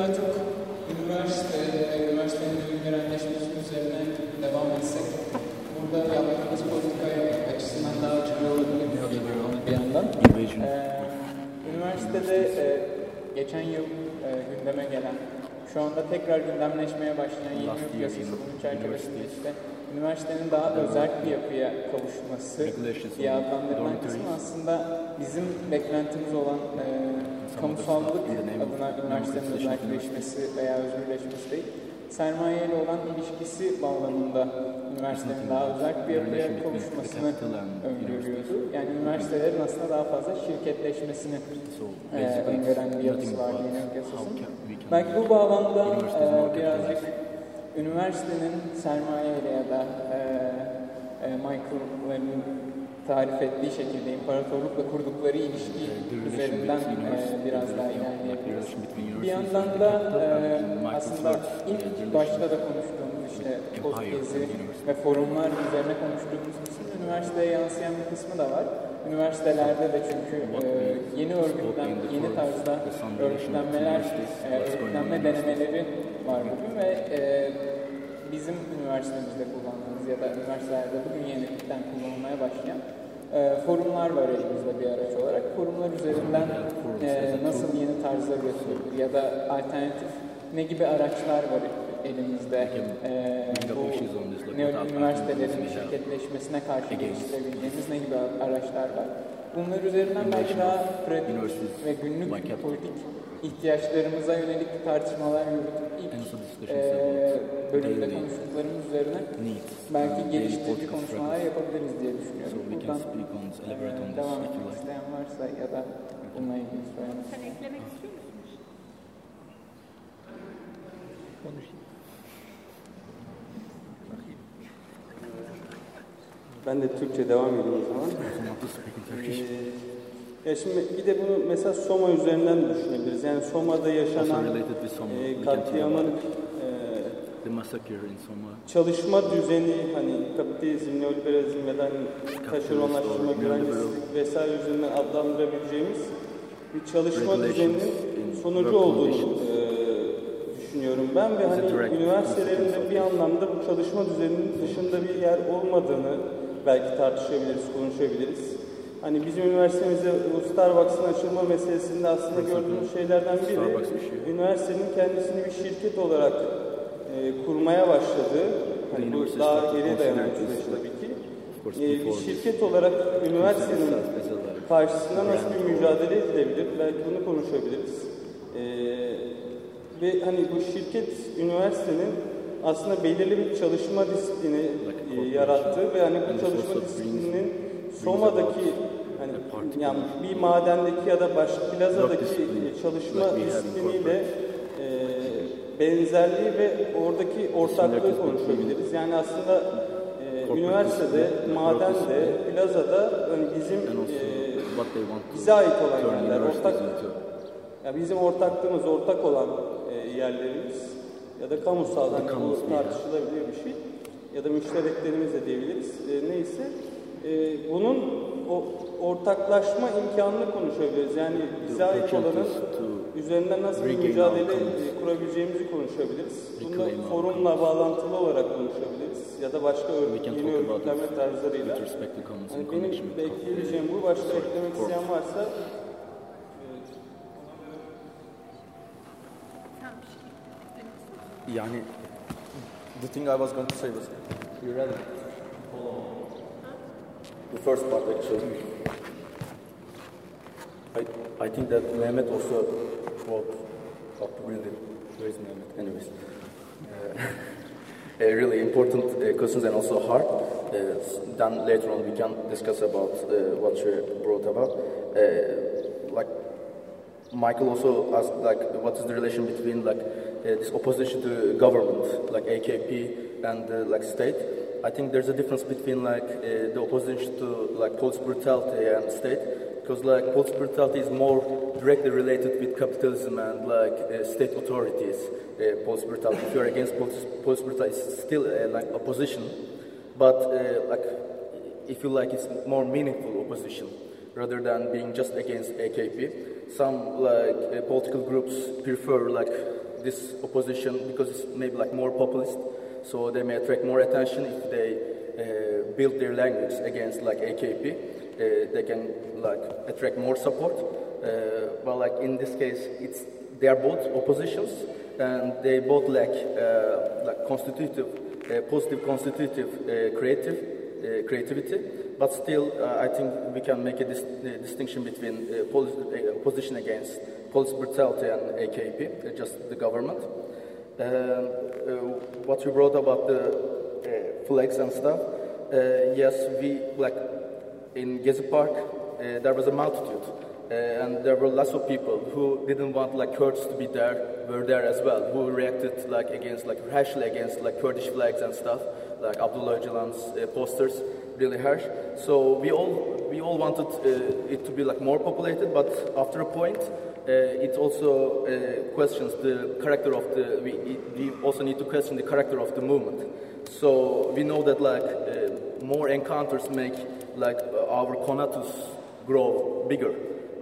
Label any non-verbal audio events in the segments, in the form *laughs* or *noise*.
daha çok üniversite ve üniversitenin ünlüleşmesi üzerine devam etsek burada yaptığımız politika açısından daha açık olabilir bir yandan. Ee, üniversitede e, geçen yıl e, gündeme gelen, şu anda tekrar gündemleşmeye başlayan yeni yurt yasası bunun çerçevesinde işte üniversitenin daha özel bir yapıya kavuşması diye adlandırılan kısmı aslında bizim beklentimiz olan e, kamusallık adına üniversitenin özelleşmesi veya özgürleşmesi değil, sermayeyle olan ilişkisi bağlamında üniversitenin daha özel bir yapıya kavuşmasını öngörüyordu. Yani üniversitelerin aslında daha fazla şirketleşmesini e, öngören bir yapısı var but yeni how yasasının. Belki bu bağlamda e, birazcık üniversitenin sermayeyle ya da e, e, Michael'ların tarif ettiği şekilde imparatorlukla kurdukları ilişki üzerinden e, biraz daha ilerleyebiliriz. Bir yandan and da e, aslında ilk başta da konuştuğumuz işte university. ve forumlar üzerine konuştuğumuz kısmın üniversiteye yansıyan bir kısmı da var. Üniversitelerde de çünkü e, yeni örgütlen, yeni tarzda örgütlenmeler, e, örgütlenme denemeleri var bugün ve e, bizim üniversitemizde kullandığımız ya da üniversitelerde bugün yenilikten kullanılmaya başlayan e, forumlar var elimizde bir araç olarak. Forumlar üzerinden e, nasıl yeni tarzlar üretilebilir ya da alternatif ne gibi araçlar var elimizde e, bu üniversitelerin şirketleşmesine karşı geliştirebileceğimiz ne gibi araçlar var. Bunlar üzerinden belki daha pratik ve günlük politik ihtiyaçlarımıza yönelik tartışmalar yürütüp ilk e, bölümde konuştuklarımız üzerine belki geliştirici konuşmalar yapabiliriz diye düşünüyorum. Buradan speak on, e, elaborate on this devam etmek like. isteyen varsa ya da bununla ilgili söylemek Sen eklemek istiyor musun? Ben de Türkçe devam edeyim o zaman. Ya şimdi bir de bunu mesela Soma üzerinden düşünebiliriz. Yani Soma'da yaşanan Soma, e, katliamın e, çalışma düzeni hani kapitalizm, neoliberalizm ya da hani taşeronlaştırma, güvencesizlik vesaire üzerinden adlandırabileceğimiz bir çalışma düzeninin in sonucu olduğunu e, düşünüyorum ben ve hani üniversitelerin de bir anlamda bu çalışma düzeninin dışında bir yer olmadığını belki tartışabiliriz, konuşabiliriz. Hani bizim üniversitemizde bu Starbucks'ın açılma meselesinde aslında gördüğümüz şeylerden biri issue. üniversitenin kendisini bir şirket olarak e, kurmaya başladığı, hani bu daha geriye dayanan süreç tabii ki. E, bir şirket olarak üniversitenin karşısında nasıl bir mücadele edilebilir? Belki bunu konuşabiliriz. Ee, ve hani bu şirket üniversitenin aslında belirli bir çalışma disiplini e, yarattığı ve hani bu çalışma disiplininin Soma'daki hani yani bir madendeki ya da başka plazadaki e, çalışma disipliniyle e, benzerliği ve oradaki ortaklığı konuşabiliriz. Yani aslında e, üniversitede, madende, plazada hani bizim e, bize ait olan yerler, ortak into. ya bizim ortaklığımız, ortak olan e, yerlerimiz ya da kamusal hani bu bir yer. tartışılabilir bir şey ya da müştereklerimiz de diyebiliriz. E, neyse ee, e, bunun o ortaklaşma imkanını konuşabiliriz. Yani bize ait olanın üzerinden nasıl bir mücadele e, kurabileceğimizi konuşabiliriz. Bunu forumla bağlantılı olarak konuşabiliriz ya da başka yeni örgütlenme tarzlarıyla. Yani benim de ekleyeceğim bu. Başka eklemek isteyen varsa şey- Yani the thing I was going to say was irrelevant. The first part actually. I, I think that Mehmet also wrote up really where is Mehmet? Anyways. Uh, *laughs* really important uh, questions and also hard. Uh, then later on we can discuss about uh, what you brought about. Uh, like Michael also asked, like, what is the relation between like uh, this opposition to government, like AKP and like state? I think there's a difference between like uh, the opposition to like police brutality and state, because like police brutality is more directly related with capitalism and like uh, state authorities. Uh, police brutality. If you're against police, police brutality, it's still uh, like opposition, but uh, like if you like, it's more meaningful opposition rather than being just against AKP. Some like uh, political groups prefer like this opposition because it's maybe like more populist, so they may attract more attention if they uh, build their language against like AKP. Uh, they can like attract more support. Uh, but like in this case, it's they are both oppositions and they both lack uh, like constitutive, uh, positive constitutive uh, creative creativity. But still, I think we can make a dis- distinction between opposition against police brutality and AKP, just the government. Um, uh, what you brought about the uh, flags and stuff, uh, yes, we like in Gezi Park, there was a multitude, uh, and there were lots of people who didn't want like Kurds to be there, were there as well, who reacted like against like harshly against like Kurdish flags and stuff, like Abdullah Öcalan's uh, posters, really harsh. So we all we all wanted uh, it to be like more populated, but after a point, uh, it also uh, questions the character of the. We, we also need to question the character of the movement. So we know that like uh, more encounters make like our conatus grow bigger.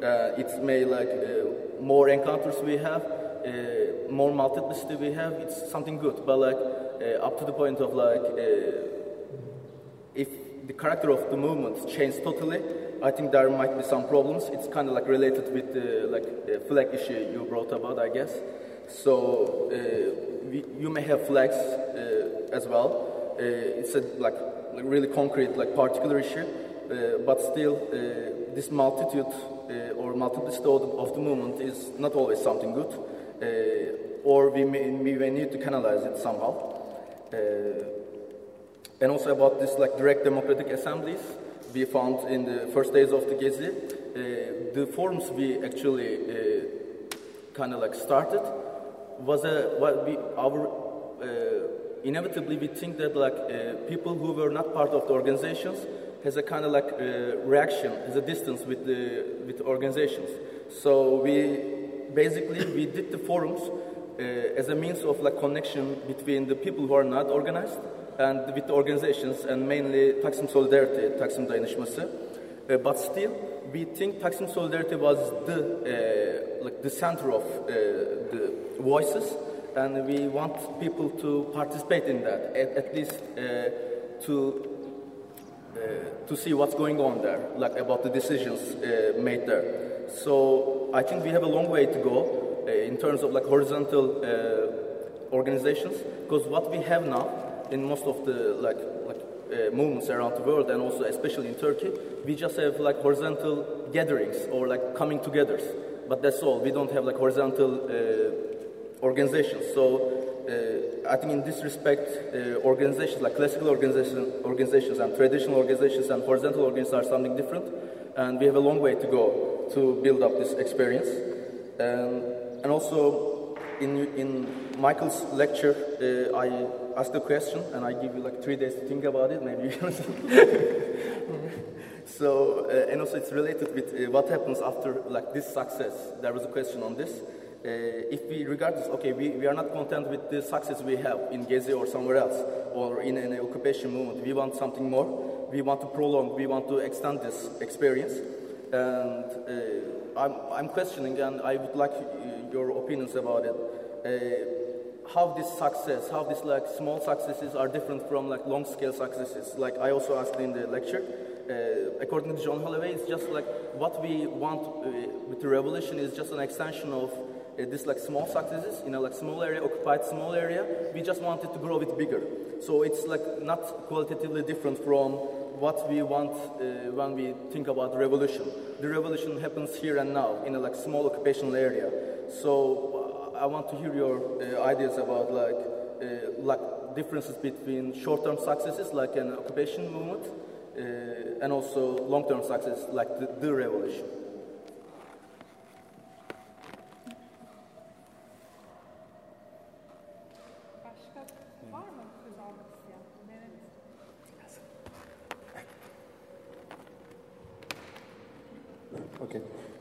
Uh, it may like uh, more encounters we have, uh, more multiplicity we have. It's something good, but like up to the point of like if the character of the movement changed totally, I think there might be some problems. It's kind of like related with the like uh, flag issue you brought about, I guess. So uh, we, you may have flags uh, as well. Uh, it's a like really concrete, like particular issue, uh, but still, uh, this multitude uh, or multiplicity of the, of the movement is not always something good, uh, or we may, we may need to canalize it somehow. Uh, and also about this like direct democratic assemblies we found in the first days of the Gezi, uh, the forums we actually uh, kind of like started was a what we our uh, inevitably we think that like uh, people who were not part of the organizations has a kind of like uh, reaction, has a distance with the with organizations. So we basically we did the forums uh, as a means of like connection between the people who are not organized and with the organizations and mainly Taksim Solidarity, Taksim Dayanışması. Uh, but still, we think Taksim Solidarity was the uh, like the center of uh, the voices, and we want people to participate in that, at, at least uh, to uh, to see what's going on there, like about the decisions uh, made there. So I think we have a long way to go in terms of like horizontal organizations, because what we have now in most of the like like uh, movements around the world, and also especially in Turkey, we just have like horizontal gatherings or like coming togethers. But that's all. We don't have like horizontal uh, organizations. So uh, I think in this respect, uh, organizations like classical organization, organizations and traditional organizations and horizontal organizations are something different, and we have a long way to go to build up this experience. Um, and also, in, in Michael's lecture, uh, I asked the question, and I give you like three days to think about it. Maybe *laughs* So, uh, and also it's related with uh, what happens after like this success. There was a question on this. Uh, if we regard this, okay, we, we are not content with the success we have in Gezi or somewhere else, or in an occupation movement. We want something more. We want to prolong, we want to extend this experience. And uh, I'm, I'm questioning, and I would like your opinions about it. How this success, how this like small successes are different from like long scale successes. Like I also asked in the lecture, uh, according to John Holloway, it's just like what we want uh, with the revolution is just an extension of uh, this like small successes in a like small area, occupied small area. We just wanted to grow it bigger. So it's like not qualitatively different from what we want uh, when we think about revolution. The revolution happens here and now in a like small occupational area. So I want to hear your uh, ideas about like uh, like differences between short-term successes like an occupation movement uh, and also long-term success like the, the revolution.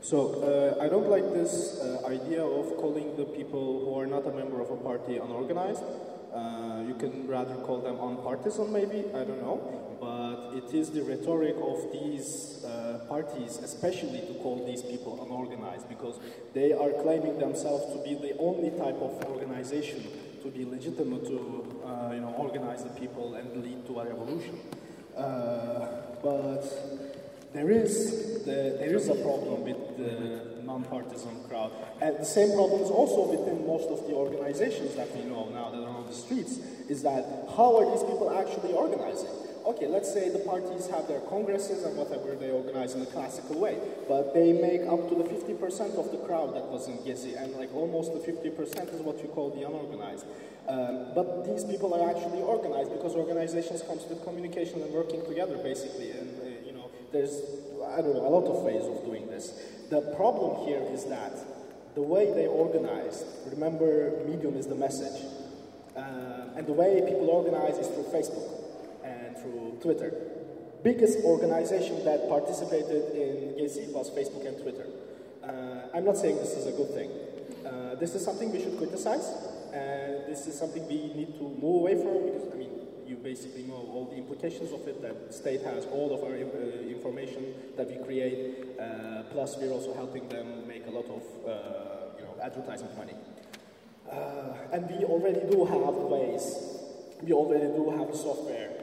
So uh, I don't like this uh, idea of calling the people who are not a member of a party unorganized. Uh, you can rather call them unpartisan, maybe, I don't know. But it is the rhetoric of these uh, parties, especially to call these people unorganized, because they are claiming themselves to be the only type of organization to be legitimate to uh, you know organize the people and lead to a revolution. Uh, but there is the, there is a problem with the non-partisan crowd, and the same problem is also within most of the organizations that we know now that are on the streets. Is that how are these people actually organizing? okay, let's say the parties have their congresses and whatever they organize in a classical way, but they make up to the 50% of the crowd that was in Gezi, and like almost the 50% is what you call the unorganized. Um, but these people are actually organized because organizations comes with communication and working together, basically. There's I don't know a lot of ways of doing this. The problem here is that the way they organize. Remember, medium is the message, uh, and the way people organize is through Facebook and through Twitter. Biggest organization that participated in Gezi was Facebook and Twitter. Uh, I'm not saying this is a good thing. Uh, this is something we should criticize, and this is something we need to move away from because, I mean, you basically know all the implications of it, that state has all of our uh, information that we create, uh, plus we're also helping them make a lot of uh, you know, advertising money. And we already do have ways, we already do have software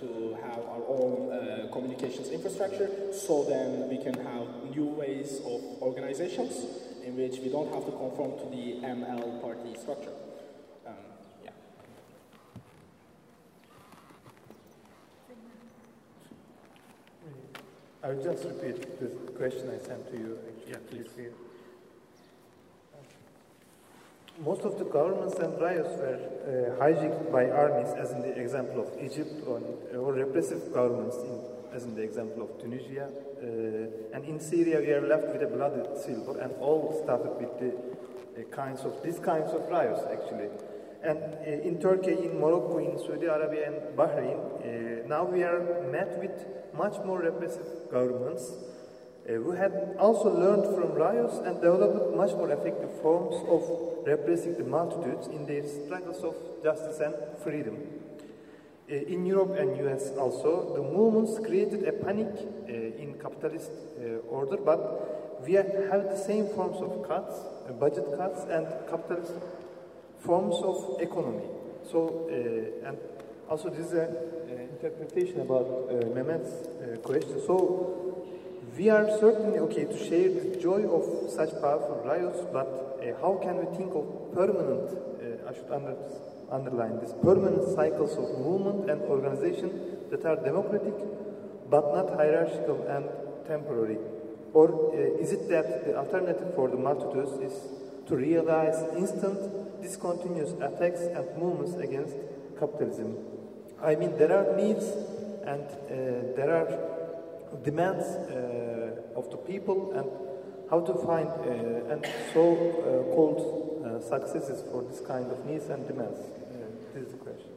to have our own uh, communications infrastructure so then we can have new ways of organizations in which we don't have to conform to the ML party structure. Um, yeah. I'll just repeat the question I sent to you. Actually, yeah, please most of the governments and riots were uh, hijacked by armies, as in the example of Egypt, or, or repressive governments, in, as in the example of Tunisia. Uh, and in Syria, we are left with a bloody silver, and all started with the uh, kinds of these kinds of riots, actually. And uh, in Turkey, in Morocco, in Saudi Arabia, and Bahrain, uh, now we are met with much more repressive governments uh, who had also learned from riots and developed much more effective forms of repressing the multitudes in their struggles of justice and freedom. Uh, in Europe and US also, the movements created a panic uh, in capitalist order, but we have the same forms of cuts, budget cuts, and capitalist forms of economy. So, uh, and also this is an interpretation about Mehmet's question. So, we are certainly okay to share the joy of such powerful riots, but uh, how can we think of permanent, uh, I should under, underline this, permanent cycles of movement and organization that are democratic but not hierarchical and temporary? Or uh, is it that the alternative for the multitudes is to realize instant, discontinuous attacks and movements against capitalism? I mean, there are needs and uh, there are demands uh, of the people and how to find uh, and so-called uh, successes for this kind of needs and demands. this is the question.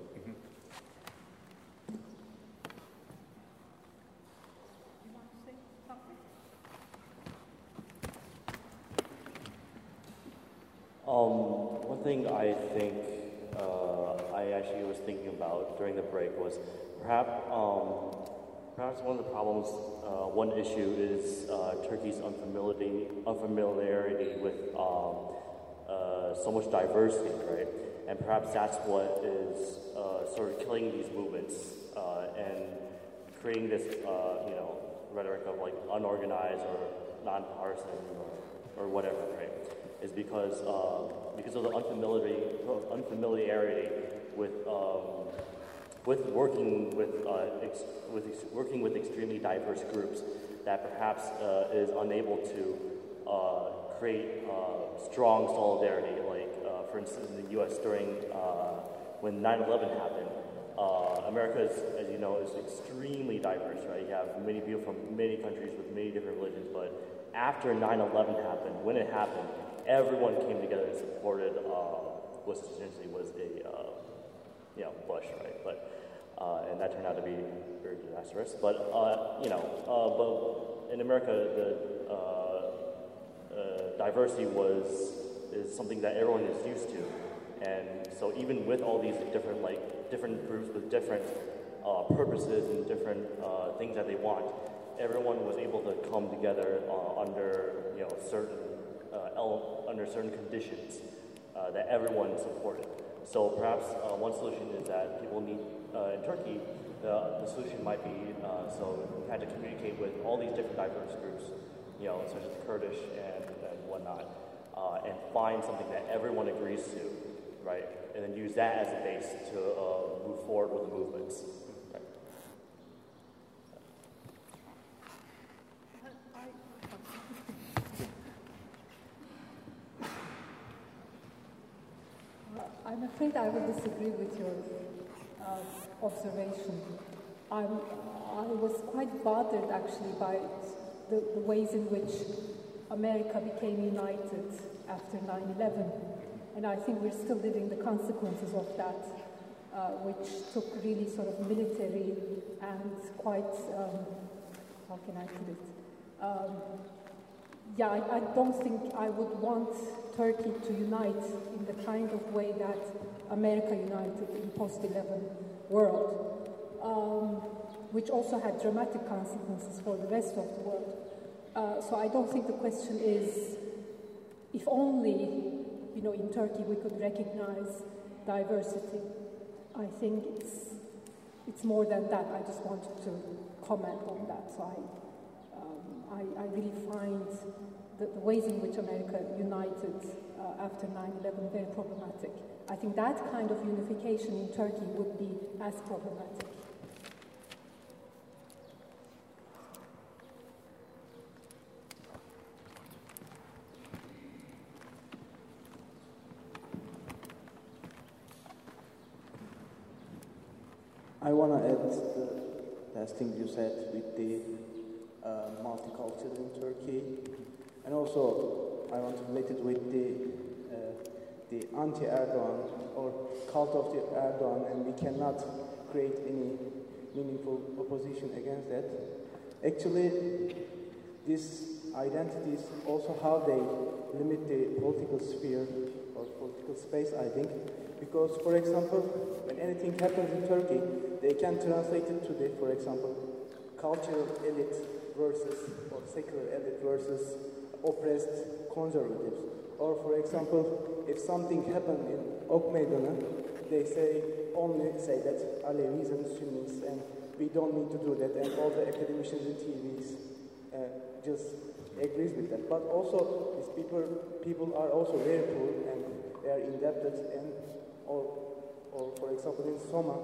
Um, one thing I think uh, I actually was thinking about during the break was perhaps um, Perhaps one of the problems, uh, one issue is uh, Turkey's unfamiliarity, unfamiliarity with um, uh, so much diversity, right? And perhaps that's what is uh, sort of killing these movements uh, and creating this, you know, rhetoric of like unorganized or nonpartisan or, or whatever, right? Is because because of the unfamiliarity, unfamiliarity with um, with working with, uh, ex- with ex- working with extremely diverse groups that perhaps uh, is unable to uh, create uh, strong solidarity. Like, uh, for instance, in the U.S. during uh, when 9/11 happened, America, is, as you know, is extremely diverse. Right, you have many people from many countries with many different religions. But after 9/11 happened, when it happened, everyone came together and supported what essentially was a you know, Bush, right? But uh, and that turned out to be very disastrous. But uh, you know, uh, but in America, the uh, uh, diversity was is something that everyone is used to, and so even with all these different like different groups with different uh, purposes and different things that they want, everyone was able to come together under you know certain under certain conditions uh, that everyone supported. So perhaps uh, one solution is that people need uh, in Turkey. The, the solution might be so we had to communicate with all these different diverse groups, you know, such as the Kurdish and, and whatnot, and find something that everyone agrees to, right? And then use that as a base to move forward with the movements. I'm afraid I would disagree with your uh, observation. I'm, I was quite bothered actually by the, the ways in which America became united after 9 11. And I think we're still living the consequences of that, uh, which took really sort of military and quite, um, how can I put it? Um, yeah, I, I, don't think I would want Turkey to unite in the kind of way that America united in post-11 world, um, which also had dramatic consequences for the rest of the world. Uh, so I don't think the question is, if only, you know, in Turkey we could recognize diversity. I think it's, it's more than that. I just wanted to comment on that. So I, I, I really find the, the, ways in which America united uh, after 9-11 very problematic. I think that kind of unification in Turkey would be as problematic. I want to add the last thing you said with the multicultural in Turkey. And also, I want to relate it with the, uh, the anti-Erdogan or cult of the Erdogan, and we cannot create any meaningful opposition against that. Actually, these identities also how they limit the political sphere or political space, I think. Because, for example, when anything happens in Turkey, they can translate it to the, for example, cultural elite versus, or secular elite versus oppressed conservatives. Or, for example, if something happened in Ok they say only say that Alevis and Sunnis, and we don't need to do that, and all the academicians and TVs uh, just agrees with that. But also, these people people are also very poor and they are indebted, and or or for example in Soma,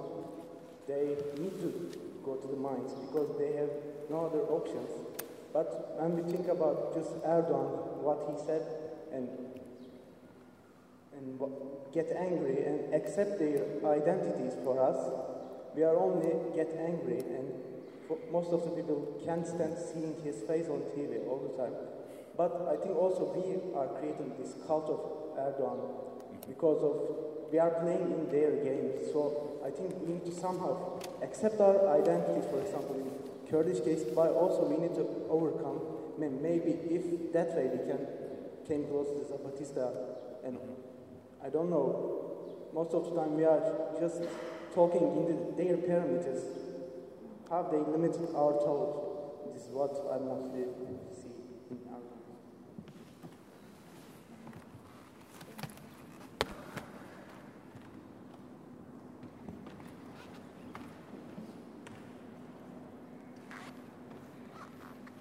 they need to go to the mines because they have no other options. But when we think about just Erdogan, what he said, and and get angry and accept their identities for us, we are only get angry and most of the people can't stand seeing his face on TV all the time. But I think also we are creating this cult of Erdogan because of we are playing in their game. So I think we need to somehow accept our identities, for example, Kurdish case, but also we need to overcome, maybe if that way we can came close to Zapatista, and I don't know, most of the time we are just talking in the, their parameters, how they limit our thought. This is what I mostly see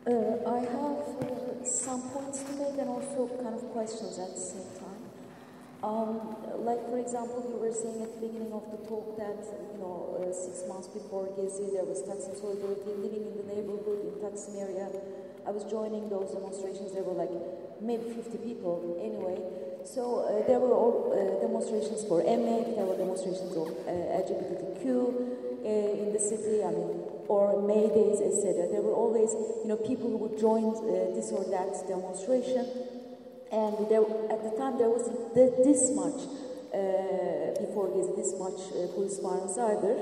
Uh, I have uh, some points to make and also kind of questions at the same time. Um, like, for example, you were saying at the beginning of the talk that, you know, uh, six months before Gezi, there was Taksim Solidarity living in the neighborhood in Taksim area. I was joining those demonstrations. There were like maybe 50 people anyway. So uh, there were all uh, demonstrations for emek, there were demonstrations of uh, LGBTQ in the city. I mean, or May Days, etc. There were always, you know, people who would join uh, this or that demonstration, and there, at the time there wasn't this much uh, before this, this much uh, police violence either,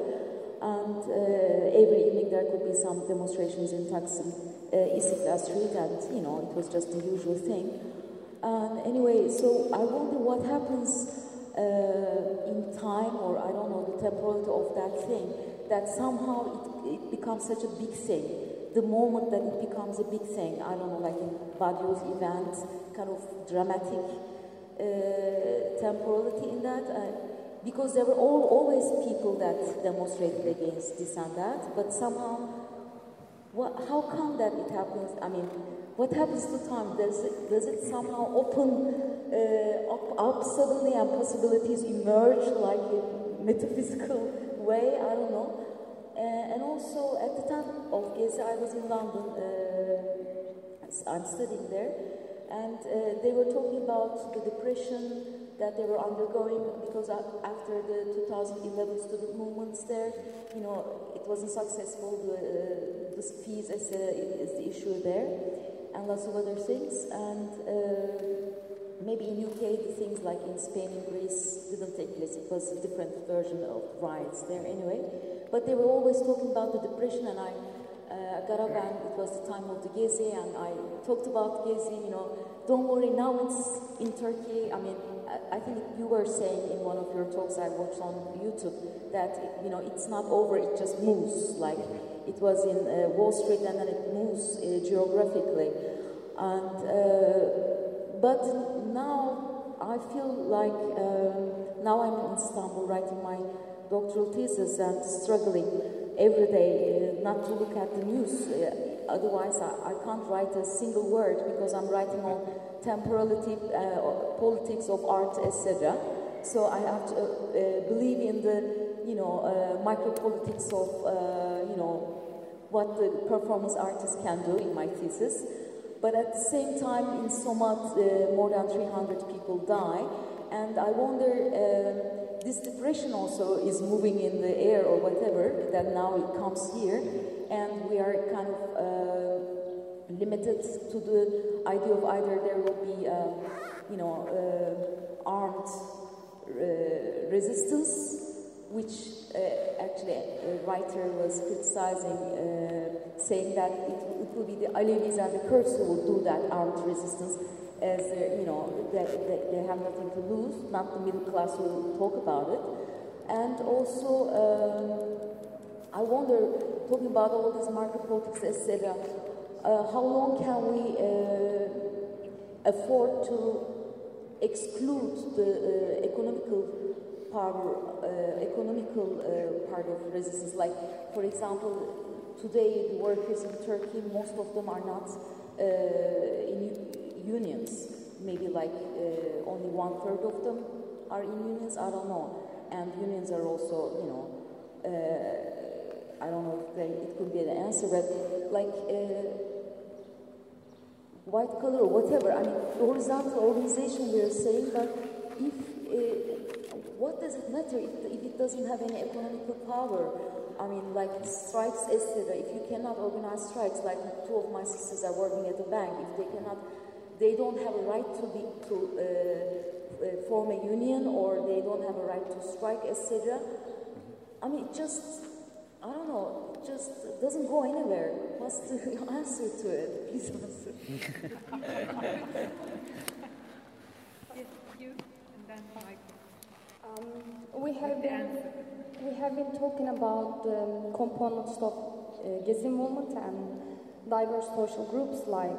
and uh, every evening there could be some demonstrations in Taksim, uh, Istiklal Street, and you know, it was just the usual thing. And anyway, so I wonder what happens uh, in time, or I don't know, the temporality of that thing, that somehow it it becomes such a big thing the moment that it becomes a big thing. I don't know, like in Badiou's event, kind of dramatic uh, temporality in that. Uh, because there were all, always people that demonstrated against this and that, but somehow, what, how come that it happens? I mean, what happens to time? Does it, does it somehow open uh, up, up suddenly and possibilities emerge like a metaphysical way? I don't know. Uh, and also, at the time of Gezi, I was in London. Uh, I'm studying there, and uh, they were talking about the depression that they were undergoing because after the 2011 student movements there, you know, it wasn't successful. The, the fees is, the issue there, and lots of other things. And maybe in UK, the things like in Spain and Greece didn't take place. It was a different version of riots there anyway. But they were always talking about the depression, and I uh, got up and it was the time of the Gezi, and I talked about Gezi, you know, don't worry, now it's in Turkey. I mean, I think you were saying in one of your talks I watched on YouTube that you know it's not over; it just moves. Like it was in uh, Wall Street, and then it moves uh, geographically. And uh, but now I feel like um, now I'm in Istanbul writing my doctoral thesis and struggling every day uh, not to look at the news. Uh, otherwise, I, I can't write a single word because I'm writing on temporality, uh, politics of art, etc. So I have to uh, uh, believe in the, you know, uh, micropolitics of, uh, you know, what the performance artist can do in my thesis. But at the same time, in Soma, uh, more than 300 people die, and I wonder this depression also is moving in the air or whatever, that now it comes here, and we are kind of limited to the idea of either there will be, uh, you know, uh, armed uh, resistance, which uh, actually a writer was criticizing, uh, saying that it, it, will be the Alevis and the Kurds who will do that armed resistance, as you know, they have nothing to lose, not the middle class who will talk about it. And also, um, I wonder, talking about all this market politics, etc., uh, how long can we uh, afford to exclude the uh, economical power, uh, economical uh, part of resistance? Like, for example, today the workers in Turkey, most of them are not uh, in unions. Maybe like only one third of them are in unions. I don't know. And unions are also, you know, I don't know if they, it could be an answer, but like uh, white collar or whatever. I mean, horizontal organization we are saying, but if uh, what does it matter if, if, it doesn't have any economical power? I mean, like strikes, etc. If you cannot organize strikes, like two of my sisters are working at the bank, if they cannot, they don't have a right to be to uh, uh, form a union, or they don't have a right to strike, etc. I mean, just I don't know, it just doesn't go anywhere. What's the *laughs* answer to it? Please answer. *laughs* you and then Um, we have been we have been talking about the components of uh, Gezi movement and diverse social groups like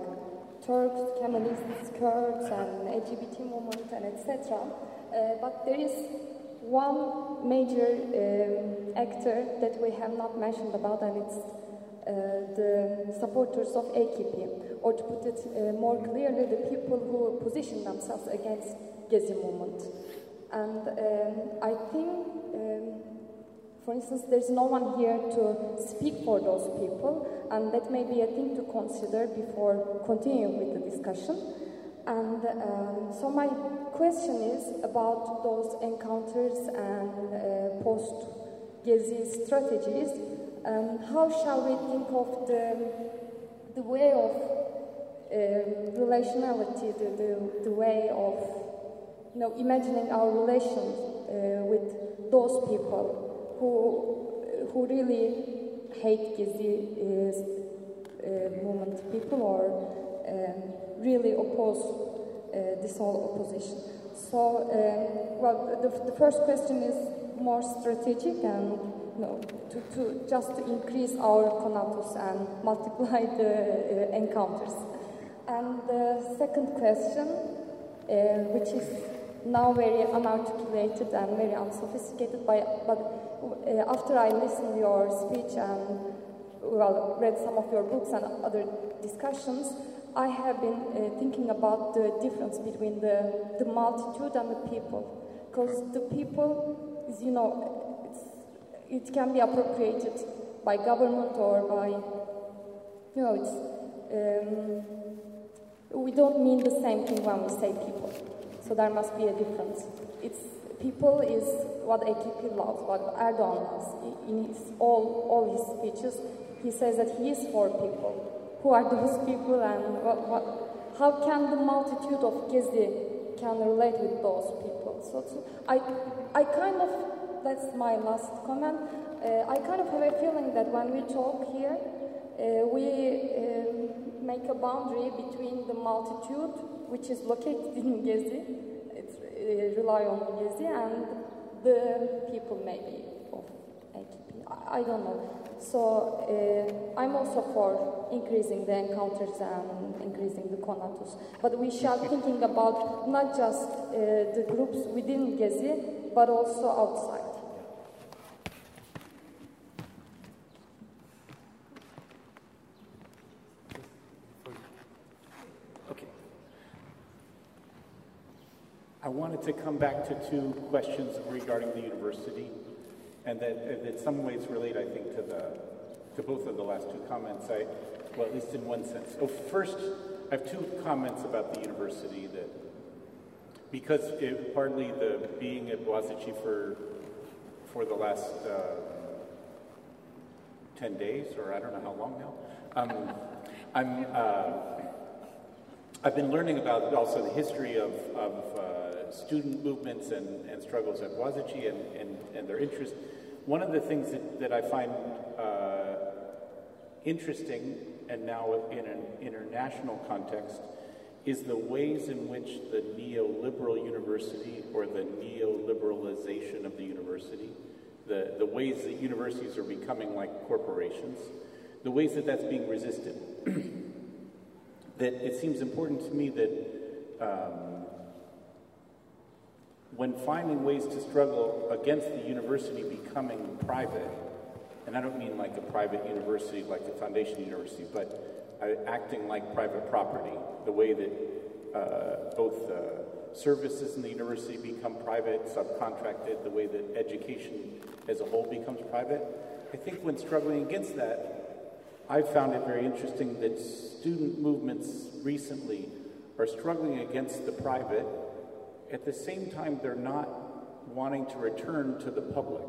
Turks, Kemalists, Kurds, and LGBT movement, and etc. Uh, but there is one major um, actor that we have not mentioned about, and it's uh, the supporters of AKP, or to put it uh, more clearly, the people who position themselves against Gezi movement. And um, I think, um, for instance, there's no one here to speak for those people, and that may be a thing to consider before continuing with the discussion. And um, so my question is about those encounters and uh, post-Gezi strategies. Um, how shall we think of the, the way of uh, relationality, the, the, the, way of you know, imagining our relations uh, with those people who, who really hate Gezi uh, movement people or um, really oppose uh, this whole opposition. So, um, well, the, the, first question is more strategic, and you know, to, to just to increase our conatus and *laughs* multiply the uh, encounters. And the second question, uh, which is now very unarticulated and very unsophisticated, by, but uh, after I listened to your speech and well, read some of your books and other discussions, I have been uh, thinking about the difference between the, the multitude and the people. Because the people is, you know, it can be appropriated by government or by, you know, it's, um, we don't mean the same thing when we say people. So there must be a difference. It's people is what AKP loves, what Erdogan loves. In his, all, all his speeches, he says that he is for people. Who are those *laughs* people and what, what, how can the multitude of Gezi can relate with those people? So, so I, I kind of, that's my last comment, uh, I kind of have a feeling that when we talk here, we um, make a boundary between the multitude, which is located in Gezi, it's, uh, rely on Gezi, and the people maybe of AKP. I, I don't know. So uh, I'm also for increasing the encounters and increasing the conatus. But we shall *laughs* thinking about not just uh, the groups within Gezi, but also outside. Okay. I wanted to come back to two questions regarding the university and that in some ways relate, I think, to the to both of the last two comments. I, well, at least in one sense. Oh, first, I have two comments about the university that because it, partly the being at Boğaziçi for for the last uh, ten days, or I don't know how long now. Um, I'm uh, I've been learning about also the history of, of student movements and, and struggles at Boğaziçi and, and, and their interest one of the things that, that I find uh, interesting, and now in an international context, is the ways in which the neoliberal university or the neoliberalization of the university, the, the ways that universities are becoming like corporations, the ways that that's being resisted. *clears throat* that it seems important to me that um, when finding ways to struggle against the university becoming private, and I don't mean like a private university like the Foundation University, but acting like private property, the way that uh, both uh, services in the university become private, subcontracted, the way that education as a whole becomes private. I think when struggling against that, I've found it very interesting that student movements recently are struggling against the private at the same time, they're not wanting to return to the public.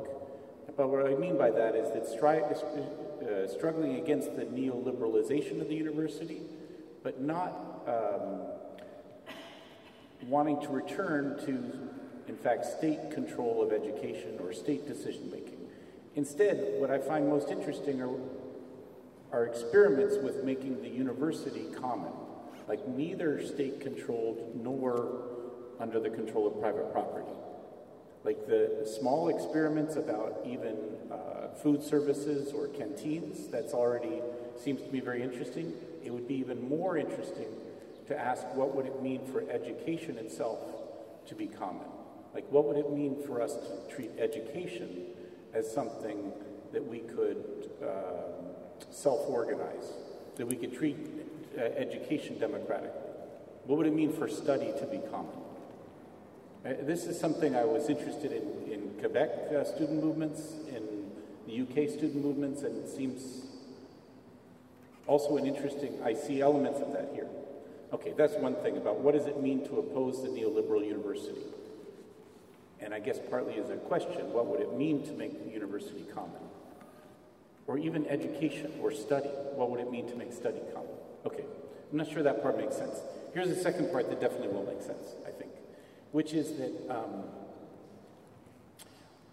But what I mean by that is that stri- uh, struggling against the neoliberalization of the university, but not um, wanting to return to, in fact, state control of education or state decision making. Instead, what I find most interesting are, are experiments with making the university common, like neither state controlled nor under the control of private property. Like the small experiments about even uh, food services or canteens, that's already seems to be very interesting. It would be even more interesting to ask what would it mean for education itself to be common? Like what would it mean for us to treat education as something that we could uh, self-organize, that we could treat uh, education democratically? What would it mean for study to be common? Uh, this is something I was interested in in Quebec uh, student movements, in the UK student movements, and it seems also an interesting, I see elements of that here. Okay, that's one thing about what does it mean to oppose the neoliberal university? And I guess partly as a question, what would it mean to make the university common? Or even education or study, what would it mean to make study common? Okay, I'm not sure that part makes sense. Here's the second part that definitely will make sense, I think which is that um,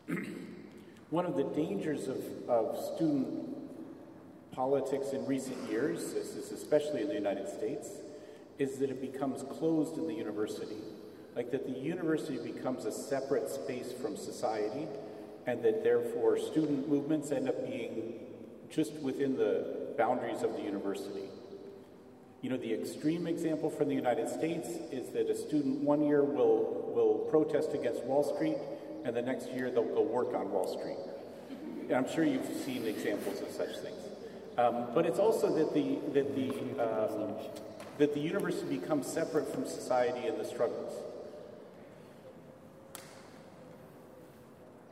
*clears throat* one of the dangers of, of student politics in recent years, this is especially in the United States, is that it becomes closed in the university. Like that the university becomes a separate space from society, and that therefore student movements end up being just within the boundaries of the university. You know, the extreme example from the United States is that a student one year will, will protest against Wall Street, and the next year they'll go work on Wall Street. And I'm sure you've seen examples of such things. Um, but it's also that the, that, the, um, that the university becomes separate from society and the struggles.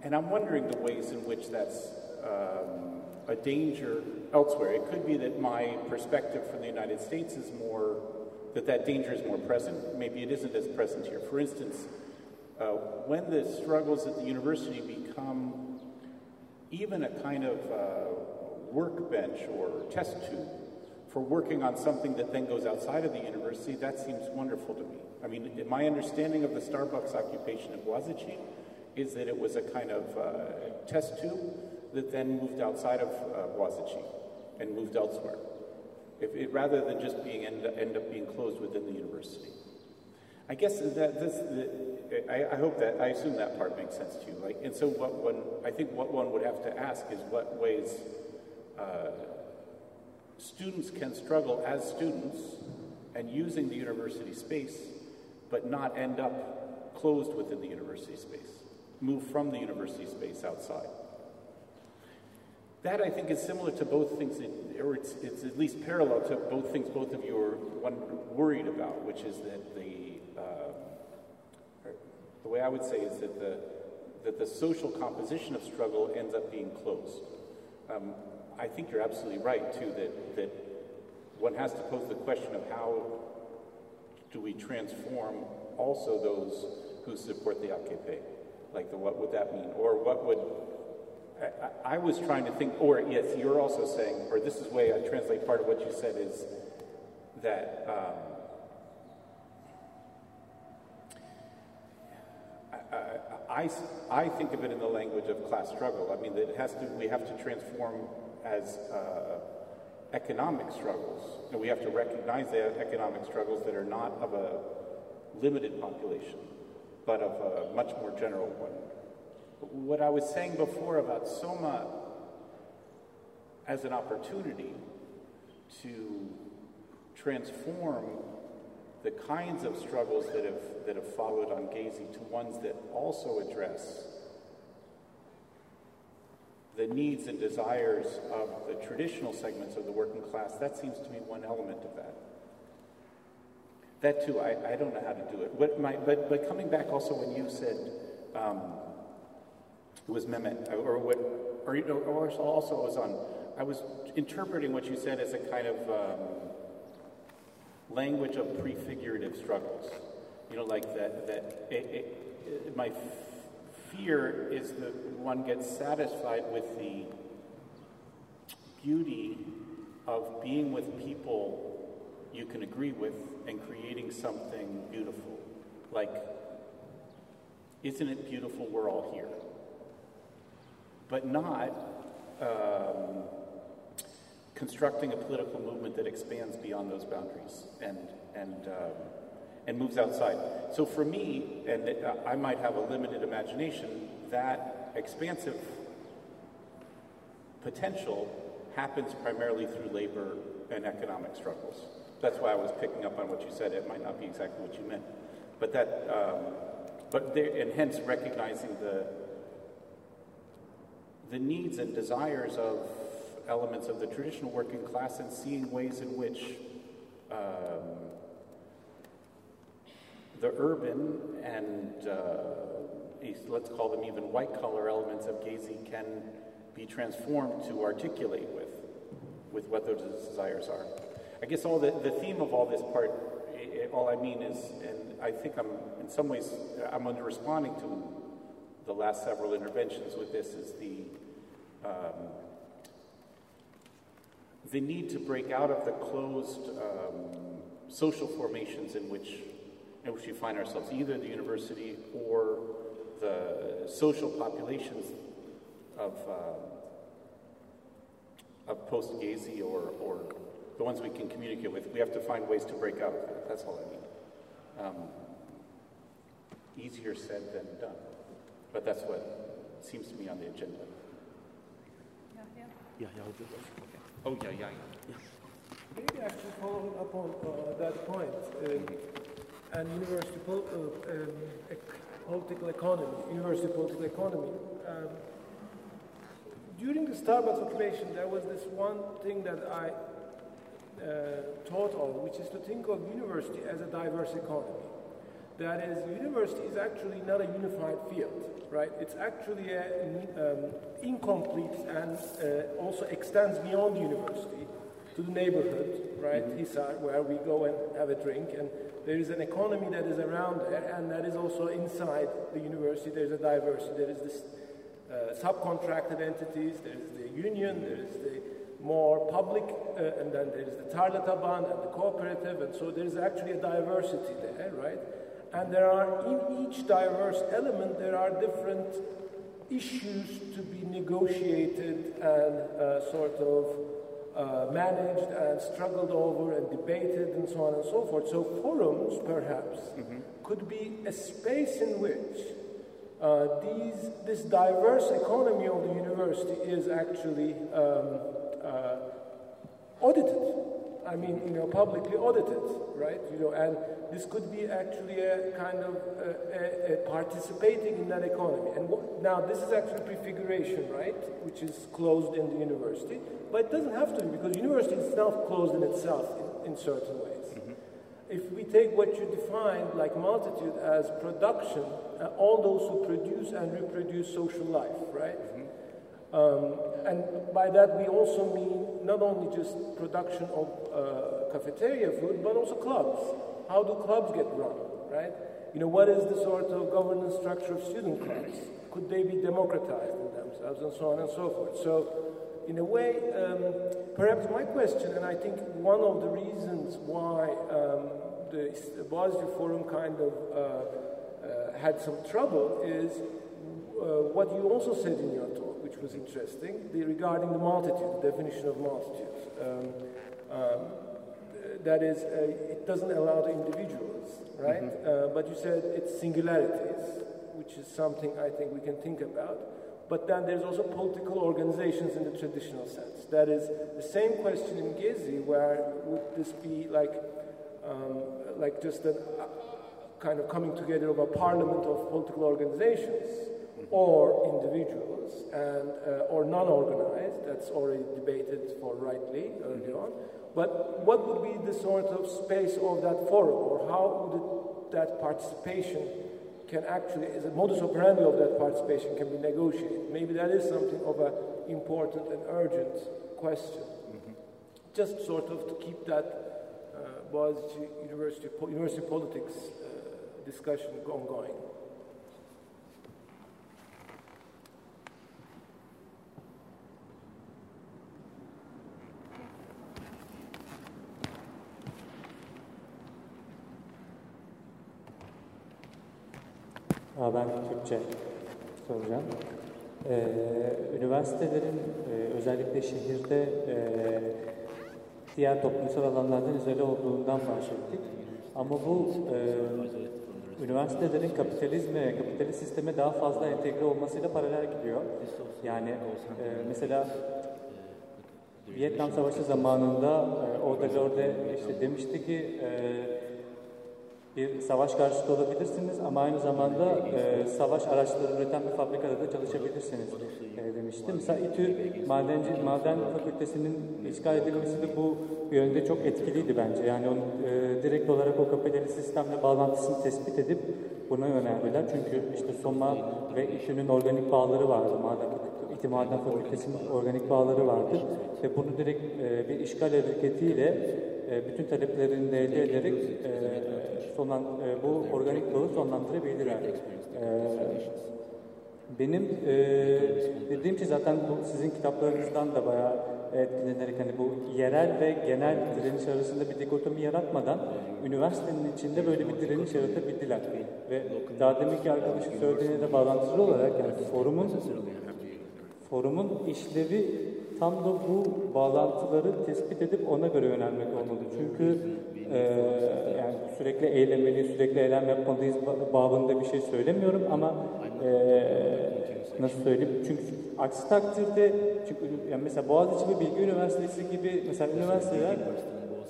And I'm wondering the ways in which that's um, a danger elsewhere. It could be that my perspective from the United States is more, that that danger is more present. Maybe it isn't as present here. For instance, uh, when the struggles at the university become even a kind of uh, workbench or test tube for working on something that then goes outside of the university, that seems wonderful to me. I mean, my understanding of the Starbucks occupation of Boğaziçi is that it was a kind of uh, test tube that then moved outside of uh, and moved elsewhere, if it, rather than just being end, end, up being closed within the university. I guess that this, the, I, I, hope that, I assume that part makes sense to you. Like, and so what one, I think what one would have to ask is what ways uh, students can struggle as students and using the university space, but not end up closed within the university space, move from the university space outside. That I think is similar to both things, or it's, it's at least parallel to both things both of you are one worried about, which is that the uh, the way I would say is that the that the social composition of struggle ends up being closed. Um, I think you're absolutely right too that that one has to pose the question of how do we transform also those who support the AKP? Like the what would that mean, or what would I, was trying to think, or yes, you're also saying, or this is the way I translate part of what you said is that um, I, I, I, think of it in the language of class struggle. I mean, that it has to, we have to transform as uh, economic struggles. And we have to recognize the economic struggles that are not of a limited population, but of a much more general one what I was saying before about Soma as an opportunity to transform the kinds of struggles that have, that have followed on Gezi to ones that also address the needs and desires of the traditional segments of the working class, that seems to me one element of that. That too, I, I don't know how to do it. My, but, but coming back also when you said, um, was Mehmet, or what, or, or also was on, I was interpreting what you said as a kind of um, language of prefigurative struggles. You know, like that, that it, it, my fear is that one gets satisfied with the beauty of being with people you can agree with and creating something beautiful. Like, isn't it beautiful we're all here? But not um, constructing a political movement that expands beyond those boundaries and, and, um, and moves outside. So for me, and I might have a limited imagination, that expansive potential happens primarily through labor and economic struggles. That's why I was picking up on what you said. It might not be exactly what you meant, but that, um, but there, and hence recognizing the the needs and desires of elements of the traditional working class and seeing ways in which um, the urban and uh, let's call them even white collar elements of Gezi can be transformed to articulate with, with what those desires are. I guess all the, the theme of all this part, all I mean is, and I think I'm in some ways, I'm under responding to the last several interventions with this is the um, the need to break out of the closed um, social formations in which in which we find ourselves, either the university or the social populations of uh, of post Gezi or or the ones we can communicate with. We have to find ways to break out of that. That's all I mean. Um, easier said than done, but that's what seems to me on the agenda. Yeah, yeah. Yeah, yeah. Okay. Oh, yeah, yeah, yeah. Maybe actually following up on uh, that point, um, and university pol- uh, um, ec- political economy, university political economy. Um, during the Starbucks occupation, there was this one thing that I uh, thought of, which is to think of university as a diverse economy. That is, university is actually not a unified field, right? It's actually a, um, incomplete and uh, also extends beyond the university to the neighborhood, right, Hisar, where we go and have a drink. And there is an economy that is around there, and that is also inside the university. There's a diversity. There is this uh, subcontracted entities, there's the union, there's the more public, uh, and then there's the Tarlataban and the cooperative, and so there's actually a diversity there, right? And there are, in each diverse element, there are different issues to be negotiated and uh, sort of uh, managed and struggled over and debated and so on and so forth. So forums, perhaps, could be a space in which uh, these, this diverse economy of the university is actually um, uh, audited. I mean, you know, publicly audited, right? You know, and this could be actually a kind of uh, a, a participating in that economy. And what, now, this is actually prefiguration, right? Which is closed in the university, but it doesn't have to be because university is itself closed in itself in, in certain ways. If we take what you defined like multitude as production, uh, all those who produce and reproduce social life, right? Um, and by that we also mean not only just production of uh, cafeteria food, but also clubs. How do clubs get run, right? You know, what is the sort of governance structure of student clubs? Could they be democratized in themselves, and so on and so forth? So, in a way, um, perhaps my question, and I think one of the reasons why um, the Boğaziçi Forum kind of uh, uh, had some trouble is what you also said in your talk, which was interesting, the, regarding the multitude, the definition of multitude. Um, um, that is, uh, it doesn't allow the individuals, right? Uh, but you said it's singularities, which is something I think we can think about. But then there's also political organizations in the traditional sense. That is the same question in Gezi, where would this be like, um, like just a kind of coming together of a parliament of political organizations or individuals and uh, or non-organized. That's already debated for rightly early on. But what would be the sort of space of that forum, or how would it, that participation can actually, a modus operandi of that participation can be negotiated? Maybe that is something of an important and urgent question. Just sort of to keep that uh, Boğaziçi University, university politics uh, discussion ongoing. Aa, Ben Türkçe soracağım. Ee, üniversitelerin e, özellikle şehirde e, diğer toplumsal alanlardan izole olduğundan bahsettik. Ama bu e, üniversitelerin kapitalizme, kapitalist sisteme daha fazla entegre olmasıyla paralel gidiyor. Yani e, mesela Vietnam Savaşı zamanında e, Odelorde işte demişti ki e, bir savaş karşıtı olabilirsiniz ama aynı zamanda e, savaş araçları üreten bir fabrikada da çalışabilirsiniz e, demişti. Mesela İTÜ Madenci, Maden Fakültesinin işgal edilmesi de bu yönde çok etkiliydi bence. Yani onun, e, direkt olarak o kapitalist sistemle bağlantısını tespit edip buna yöneldiler. Çünkü işte Soma ve İTÜ'nün organik bağları vardı. Maden İTÜ Maden Fakültesi'nin organik bağları vardı. Ve bunu direkt e, bir işgal hareketiyle bütün taleplerini de elde ederek e, sonlan, e, bu organik bağı sonlandırabilirler. E, benim e, dediğim şey zaten bu sizin kitaplarınızdan da bayağı etkilenerek hani bu yerel ve genel direniş arasında bir dikotomi yaratmadan üniversitenin içinde böyle bir direniş yaratabildiler. Ve daha deminki arkadaşın söylediğine de bağlantılı olarak yani forumun forumun işlevi tam da bu bağlantıları tespit edip ona göre yönelmek olmalı. Çünkü e, yani sürekli eylemeli, sürekli eylem yapmalıyız babında bir şey söylemiyorum ama e, nasıl söyleyeyim? Çünkü aksi takdirde çünkü yani mesela Boğaziçi ve Bilgi Üniversitesi gibi mesela üniversiteler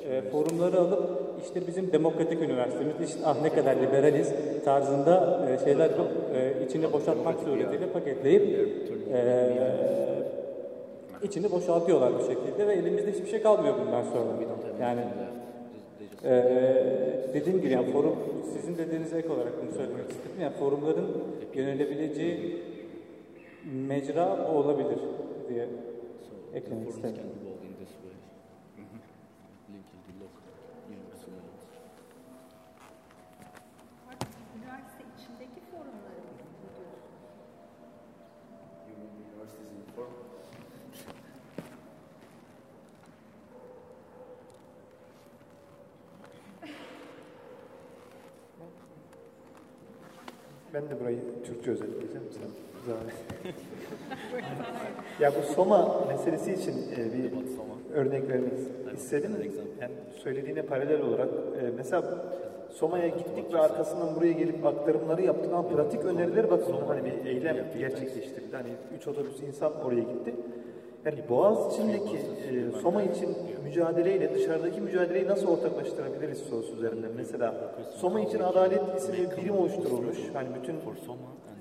e, forumları alıp işte bizim demokratik üniversitemiz işte ah ne kadar liberaliz tarzında e, şeyler e, içini boşaltmak suretiyle paketleyip e, içini boşaltıyorlar bu şekilde ve elimizde hiçbir şey kalmıyor bundan sonra. Yani e, dediğim gibi yani forum sizin dediğinize ek olarak bunu söylemek istedim. Yani forumların yönelebileceği mecra o olabilir diye eklemek istedim. Üniversite içindeki forumları mı diyorsun? Ben de burayı Türkçe özetleyeceğim. Sen *laughs* ya bu Soma meselesi için e, bir örnek vermek istedim. Yani söylediğine paralel olarak e, mesela Soma'ya gittik ve arkasından buraya gelip aktarımları yaptık. Ama pratik öneriler bakımından hani bir eylem gerçekleştirildi. Hani üç otobüs insan oraya gitti. Yani Boğaz içindeki e, Soma için mücadeleyle dışarıdaki mücadeleyi nasıl ortaklaştırabiliriz sorusu üzerinden. Mesela Soma için Adalet isimli bir birim oluşturulmuş. Hani bütün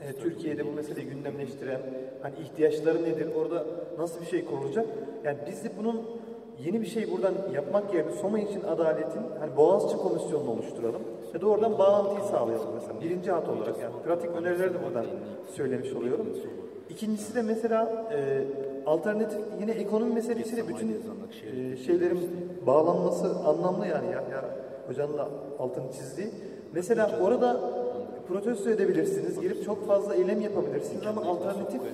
e, Türkiye'de bu meseleyi gündemleştiren, hani ihtiyaçları nedir, orada nasıl bir şey kurulacak? Yani biz de bunun yeni bir şey buradan yapmak yerine Soma için adaletin hani Boğaziçi Komisyonu'nu oluşturalım ve doğrudan bağlantıyı sağlayalım mesela. Birinci hat olarak yani pratik önerileri de buradan söylemiş oluyorum. İkincisi de mesela e, alternatif yine ekonomi meselesiyle bütün e, şeylerin bağlanması anlamlı yani ya, ya hocanın da altını çizdiği. Mesela orada protesto edebilirsiniz, girip çok fazla eylem yapabilirsiniz ama alternatif e,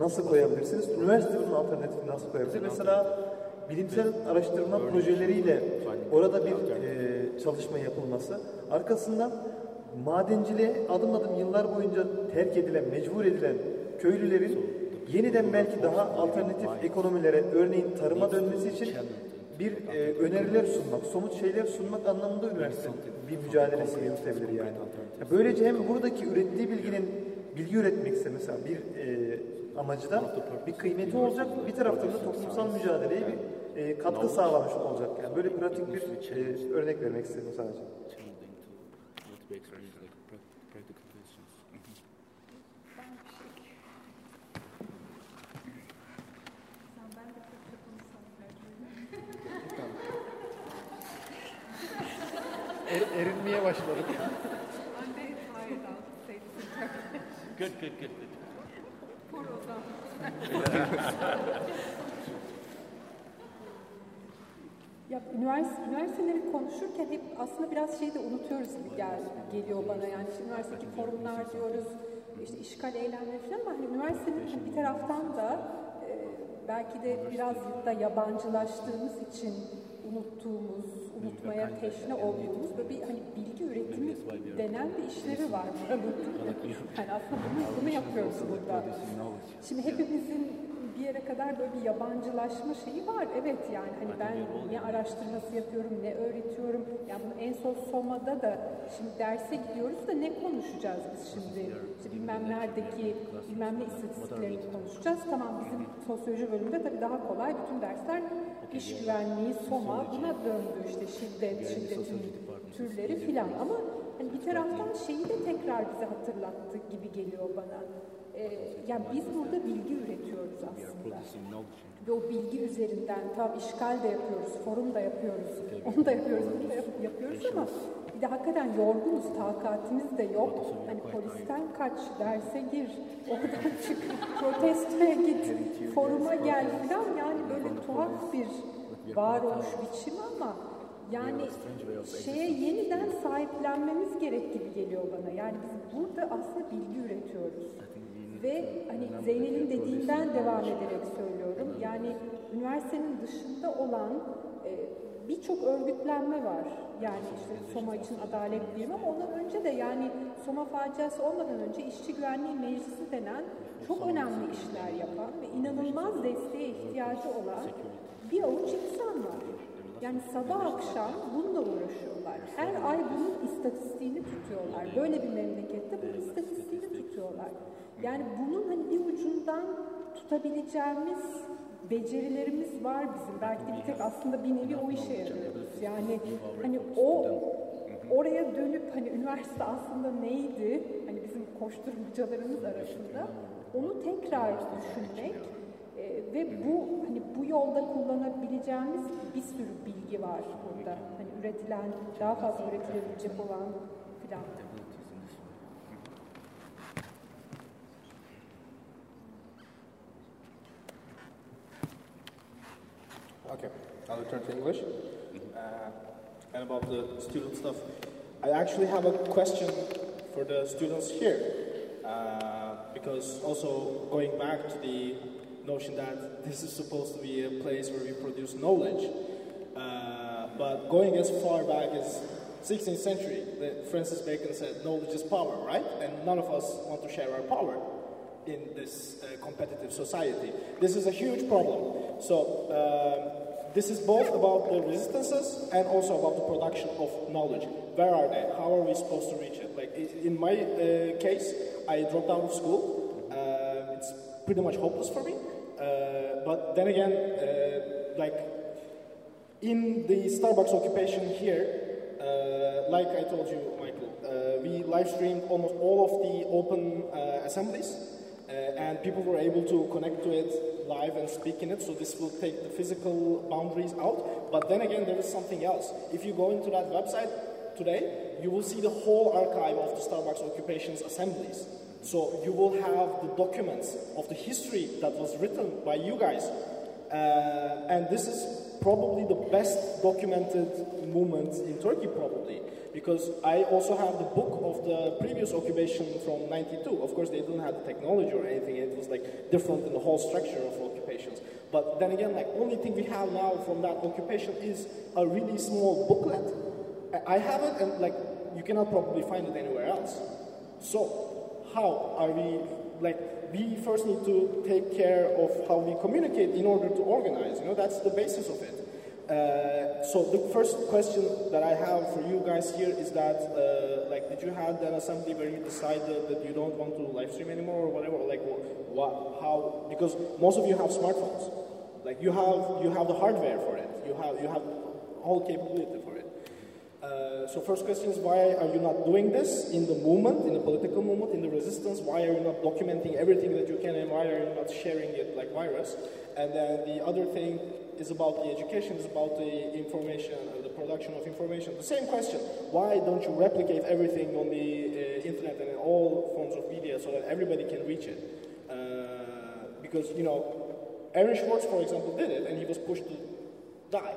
nasıl koyabilirsiniz? Üniversite bunun alternatifini nasıl koyabilir? Mesela bilimsel araştırma projeleriyle orada bir e, çalışma yapılması, arkasından madenciliğe adım adım yıllar boyunca terk edilen, mecbur edilen köylülerin yeniden belki daha alternatif ekonomilere, örneğin tarıma dönmesi için bir e, öneriler sunmak, somut şeyler sunmak anlamında üniversite bir mücadelesi yürütebilir yani. Ya böylece hem buradaki ürettiği bilginin bilgi üretmekse mesela bir e, amacı da bir kıymeti olacak, bir taraftan da toplumsal mücadeleye bir e, katkı sağlamış olacak. Yani böyle pratik bir e, örnek vermek istedim sadece. Erinmeye başladık. Good, good, good. Ya üniversite, üniversiteleri konuşurken hep aslında biraz şeyi de unutuyoruz gibi gel, geliyor bana. Yani işte üniversitedeki forumlar diyoruz, işte işgal eylemleri falan ama hani üniversitenin hani bir taraftan da e, belki de biraz da yabancılaştığımız için unuttuğumuz, unutmaya teşne olduğumuz böyle bir hani bilgi üretimi denen bir işlevi var. hani aslında bunu, bunu yapıyoruz burada. Şimdi hepimizin bir yere kadar böyle bir yabancılaşma şeyi var. Evet yani hani ben ne araştırması yapıyorum, ne öğretiyorum. Yani bunu en son Soma'da da şimdi derse gidiyoruz da ne konuşacağız biz şimdi? İşte bilmem neredeki bilmem ne istatistiklerini konuşacağız. Tamam bizim sosyoloji bölümünde tabii daha kolay. Bütün dersler iş güvenliği, Soma buna döndü işte şiddet, şiddetin türleri filan. Ama hani bir taraftan şeyi de tekrar bize hatırlattı gibi geliyor bana. Ee, yani biz burada bilgi üretiyoruz aslında. Ve o bilgi üzerinden tam işgal de yapıyoruz, forum da yapıyoruz, onu da yapıyoruz, bunu da yap- yapıyoruz ama bir de hakikaten yorgunuz, takatimiz de yok. Hani polisten kaç, derse gir, oradan *laughs* çık, protestoya git, foruma gel falan yani böyle tuhaf bir varoluş biçimi ama yani şeye yeniden sahiplenmemiz gerek gibi geliyor bana. Yani biz burada aslında bilgi üretiyoruz. Ve hani Zeynel'in dediğinden devam ederek söylüyorum. Yani üniversitenin dışında olan e, birçok örgütlenme var. Yani işte Soma için adalet diyeyim ama ondan önce de yani Soma faciası olmadan önce İşçi Güvenliği Meclisi denen çok önemli işler yapan ve inanılmaz desteğe ihtiyacı olan bir avuç insan var. Yani sabah akşam bununla uğraşıyorlar. Her ay bunun istatistiğini tutuyorlar. Böyle bir memlekette bunun istatistiğini tutuyorlar. Yani bunun hani bir ucundan tutabileceğimiz becerilerimiz var bizim. Belki de bir tek aslında bir nevi o işe yarıyoruz. Yani hani o oraya dönüp hani üniversite aslında neydi? Hani bizim koşturmacalarımız arasında onu tekrar düşünmek e, ve bu hani bu yolda kullanabileceğimiz bir sürü bilgi var burada. Hani üretilen, daha fazla üretilebilecek olan filan. I'll to English. Uh, and about the student stuff, I actually have a question for the students here. Uh, because also going back to the notion that this is supposed to be a place where we produce knowledge, uh, but going as far back as 16th century, that Francis Bacon said knowledge is power, right? And none of us want to share our power in this uh, competitive society. This is a huge problem. So um, this is both about the resistances and also about the production of knowledge. Where are they? How are we supposed to reach it? Like in my uh, case, I dropped out of school. Uh, it's pretty much hopeless for me. Uh, but then again, uh, like in the Starbucks occupation here, uh, like I told you, Michael, we live streamed almost all of the open assemblies. Uh, and people were able to connect to it live and speak in it, so this will take the physical boundaries out. But then again, there is something else. If you go into that website today, you will see the whole archive of the Starbucks occupation's assemblies. So you will have the documents of the history that was written by you guys. Uh, and this is probably the best documented movement in Turkey, probably because I also have the book of the previous occupation from 92. Of course, they didn't have the technology or anything. It was like different in the whole structure of occupations. But then again, like only thing we have now from that occupation is a really small booklet. I have it, and like you cannot probably find it anywhere else. So how are we like? We first need to take care of how we communicate in order to organize. You know, that's the basis of it. Uh, so the first question that I have for you guys here is that, uh, like, did you have an assembly where you decided that you don't want to live stream anymore or whatever? Like, what, how? Because most of you have smartphones. Like, you have you have the hardware for it. You have you have all capability for it. Uh, so first question is why are you not doing this in the movement, in the political movement, in the resistance? Why are you not documenting everything that you can and why are you not sharing it like virus? And then the other thing is about the education, is about the information, uh, the production of information. The same question, why don't you replicate everything on the uh, internet and in all forms of media so that everybody can reach it? Uh, because, you know, Aaron Swartz, for example, did it and he was pushed to die.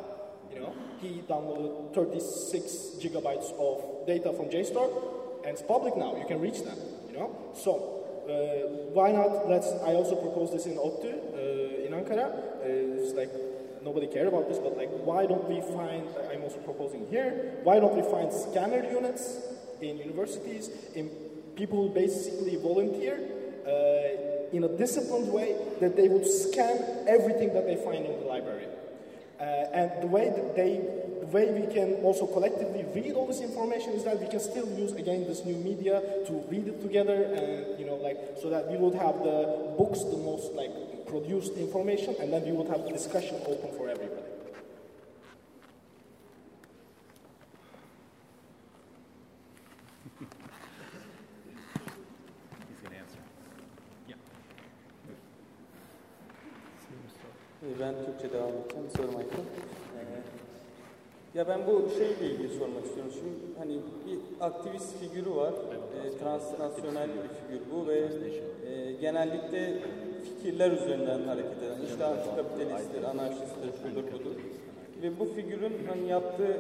You know, he downloaded 36 gigabytes of data from JSTOR and it's public now, you can reach them, you know? So, uh, why not, let's, I also propose this in ODTÜ, uh, in Ankara, uh, it's like nobody cared about this, but like, why don't we find, I'm also proposing here, why don't we find scanner units in universities, in people who basically volunteer uh, in a disciplined way that they would scan everything that they find in the library. Uh, and the way that they, the way we can also collectively read all this information is that we can still use again this new media to read it together, and you know, like so that we would have the books the most like produced information, and then we would have the discussion open for everybody. He's going to answer. Yeah. Ben Türkçe devam edeceğim. Soru Michael. Ya ben bu şeyle ilgili sormak istiyorum. Şimdi hani bir aktivist figürü var. E, transnasyonel bir figür bu ve e, genellikle fikirler üzerinden hareket eden, işte antikapitalisttir, anarşisttir, şudur budur. Ve bu figürün hani yaptığı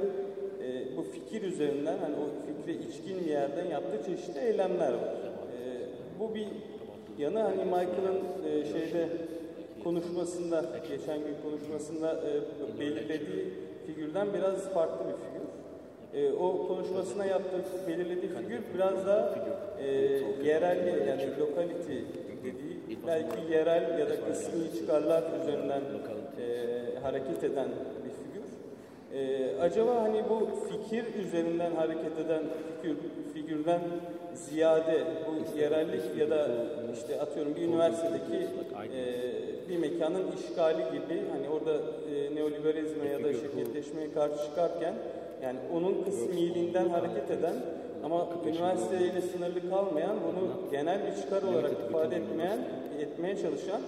e, bu fikir üzerinden hani o fikre içkin bir yerden yaptığı çeşitli eylemler var. E, bu bir yanı hani Michael'ın e, şeyde konuşmasında, geçen gün konuşmasında e, belirlediği figürden biraz farklı bir figür. E, o konuşmasına yaptığı, belirlediği figür biraz da e, yerel yani locality dediği belki yerel ya da kısmi çıkarlar üzerinden e, hareket eden bir figür. Ee, acaba hani bu fikir üzerinden hareket eden figür, figürden ziyade bu yerellik ya da işte atıyorum bir üniversitedeki e, bir mekanın işgali gibi hani orada e, neoliberalizme ya da şirketleşmeye karşı çıkarken yani onun kısmiliğinden hareket eden ama üniversiteyle sınırlı kalmayan bunu genel bir çıkar olarak ifade etmeyen etmeye çalışan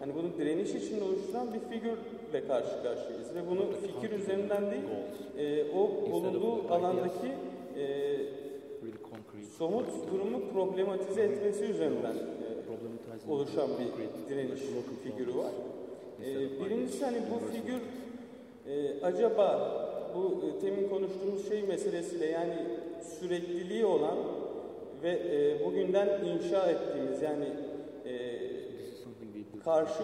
hani bunu direniş içinde oluşturan bir figürle karşı karşıyayız. Ve bunu fikir üzerinden değil e, o bulunduğu alandaki e, somut durumu problematize etmesi üzerinden e, oluşan bir direniş figürü var. E, birincisi hani bu figür e, acaba bu e, temin konuştuğumuz şey meselesiyle yani sürekliliği olan ve e, bugünden inşa ettiğimiz yani e, karşı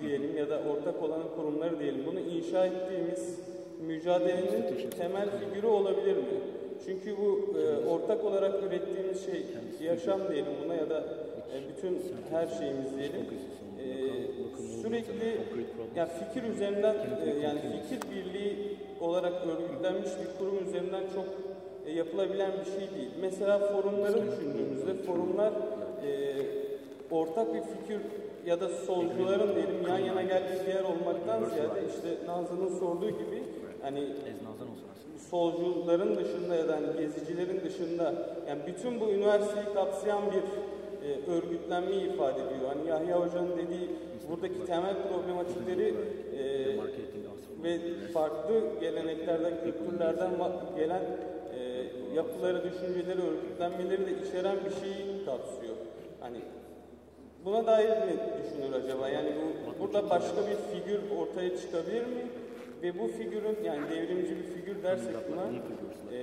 diyelim ya da ortak olan kurumları diyelim bunu inşa ettiğimiz mücadelenin temel figürü olabilir mi? Çünkü bu e, ortak olarak ürettiğimiz şey yaşam diyelim buna ya da e, bütün her şeyimiz diyelim. E, sürekli yani fikir üzerinden e, yani fikir birliği olarak örgütlenmiş bir kurum üzerinden çok e, yapılabilen bir şey değil. Mesela forumları düşündüğümüzde forumlar e, ortak bir fikir ya da solcuların diyelim yan yana geldiği bir yer olmaktan ziyade işte Nazlı'nın sorduğu gibi hani solcuların dışında ya da hani gezicilerin dışında yani bütün bu üniversiteyi kapsayan bir e, örgütlenmeyi ifade ediyor. Hani Yahya Hoca'nın dediği buradaki temel problematikleri e, ve farklı geleneklerden, kültürlerden gelen yapıları, düşünceleri, örgütlenmeleri de içeren bir şeyi kapsıyor. Hani buna dair ne düşünür acaba? Yani bu, burada başka bir figür ortaya çıkabilir mi? Ve bu figürün yani devrimci bir figür dersek buna e,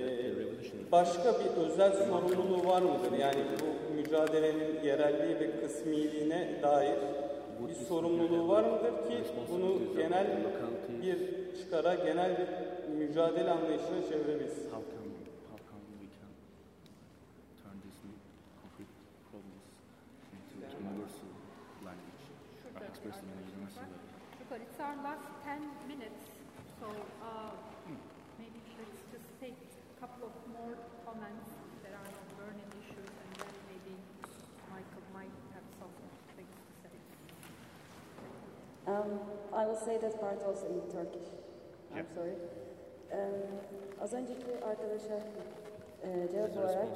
başka bir özel sorumluluğu var mıdır? Yani bu mücadelenin yerelliği ve kısmiliğine dair bir sorumluluğu var mıdır ki bunu genel bir çıkara, genel bir mücadele anlayışına çevirebilsin? Shukar, it's our last 10 minutes, so uh, maybe let's just take a couple of more comments. There are burning issues, and then maybe Michael might have some things to say. Um, I will say that part also in Turkish. I'm sorry. Um, az önceki arkadaşa e, cevap olarak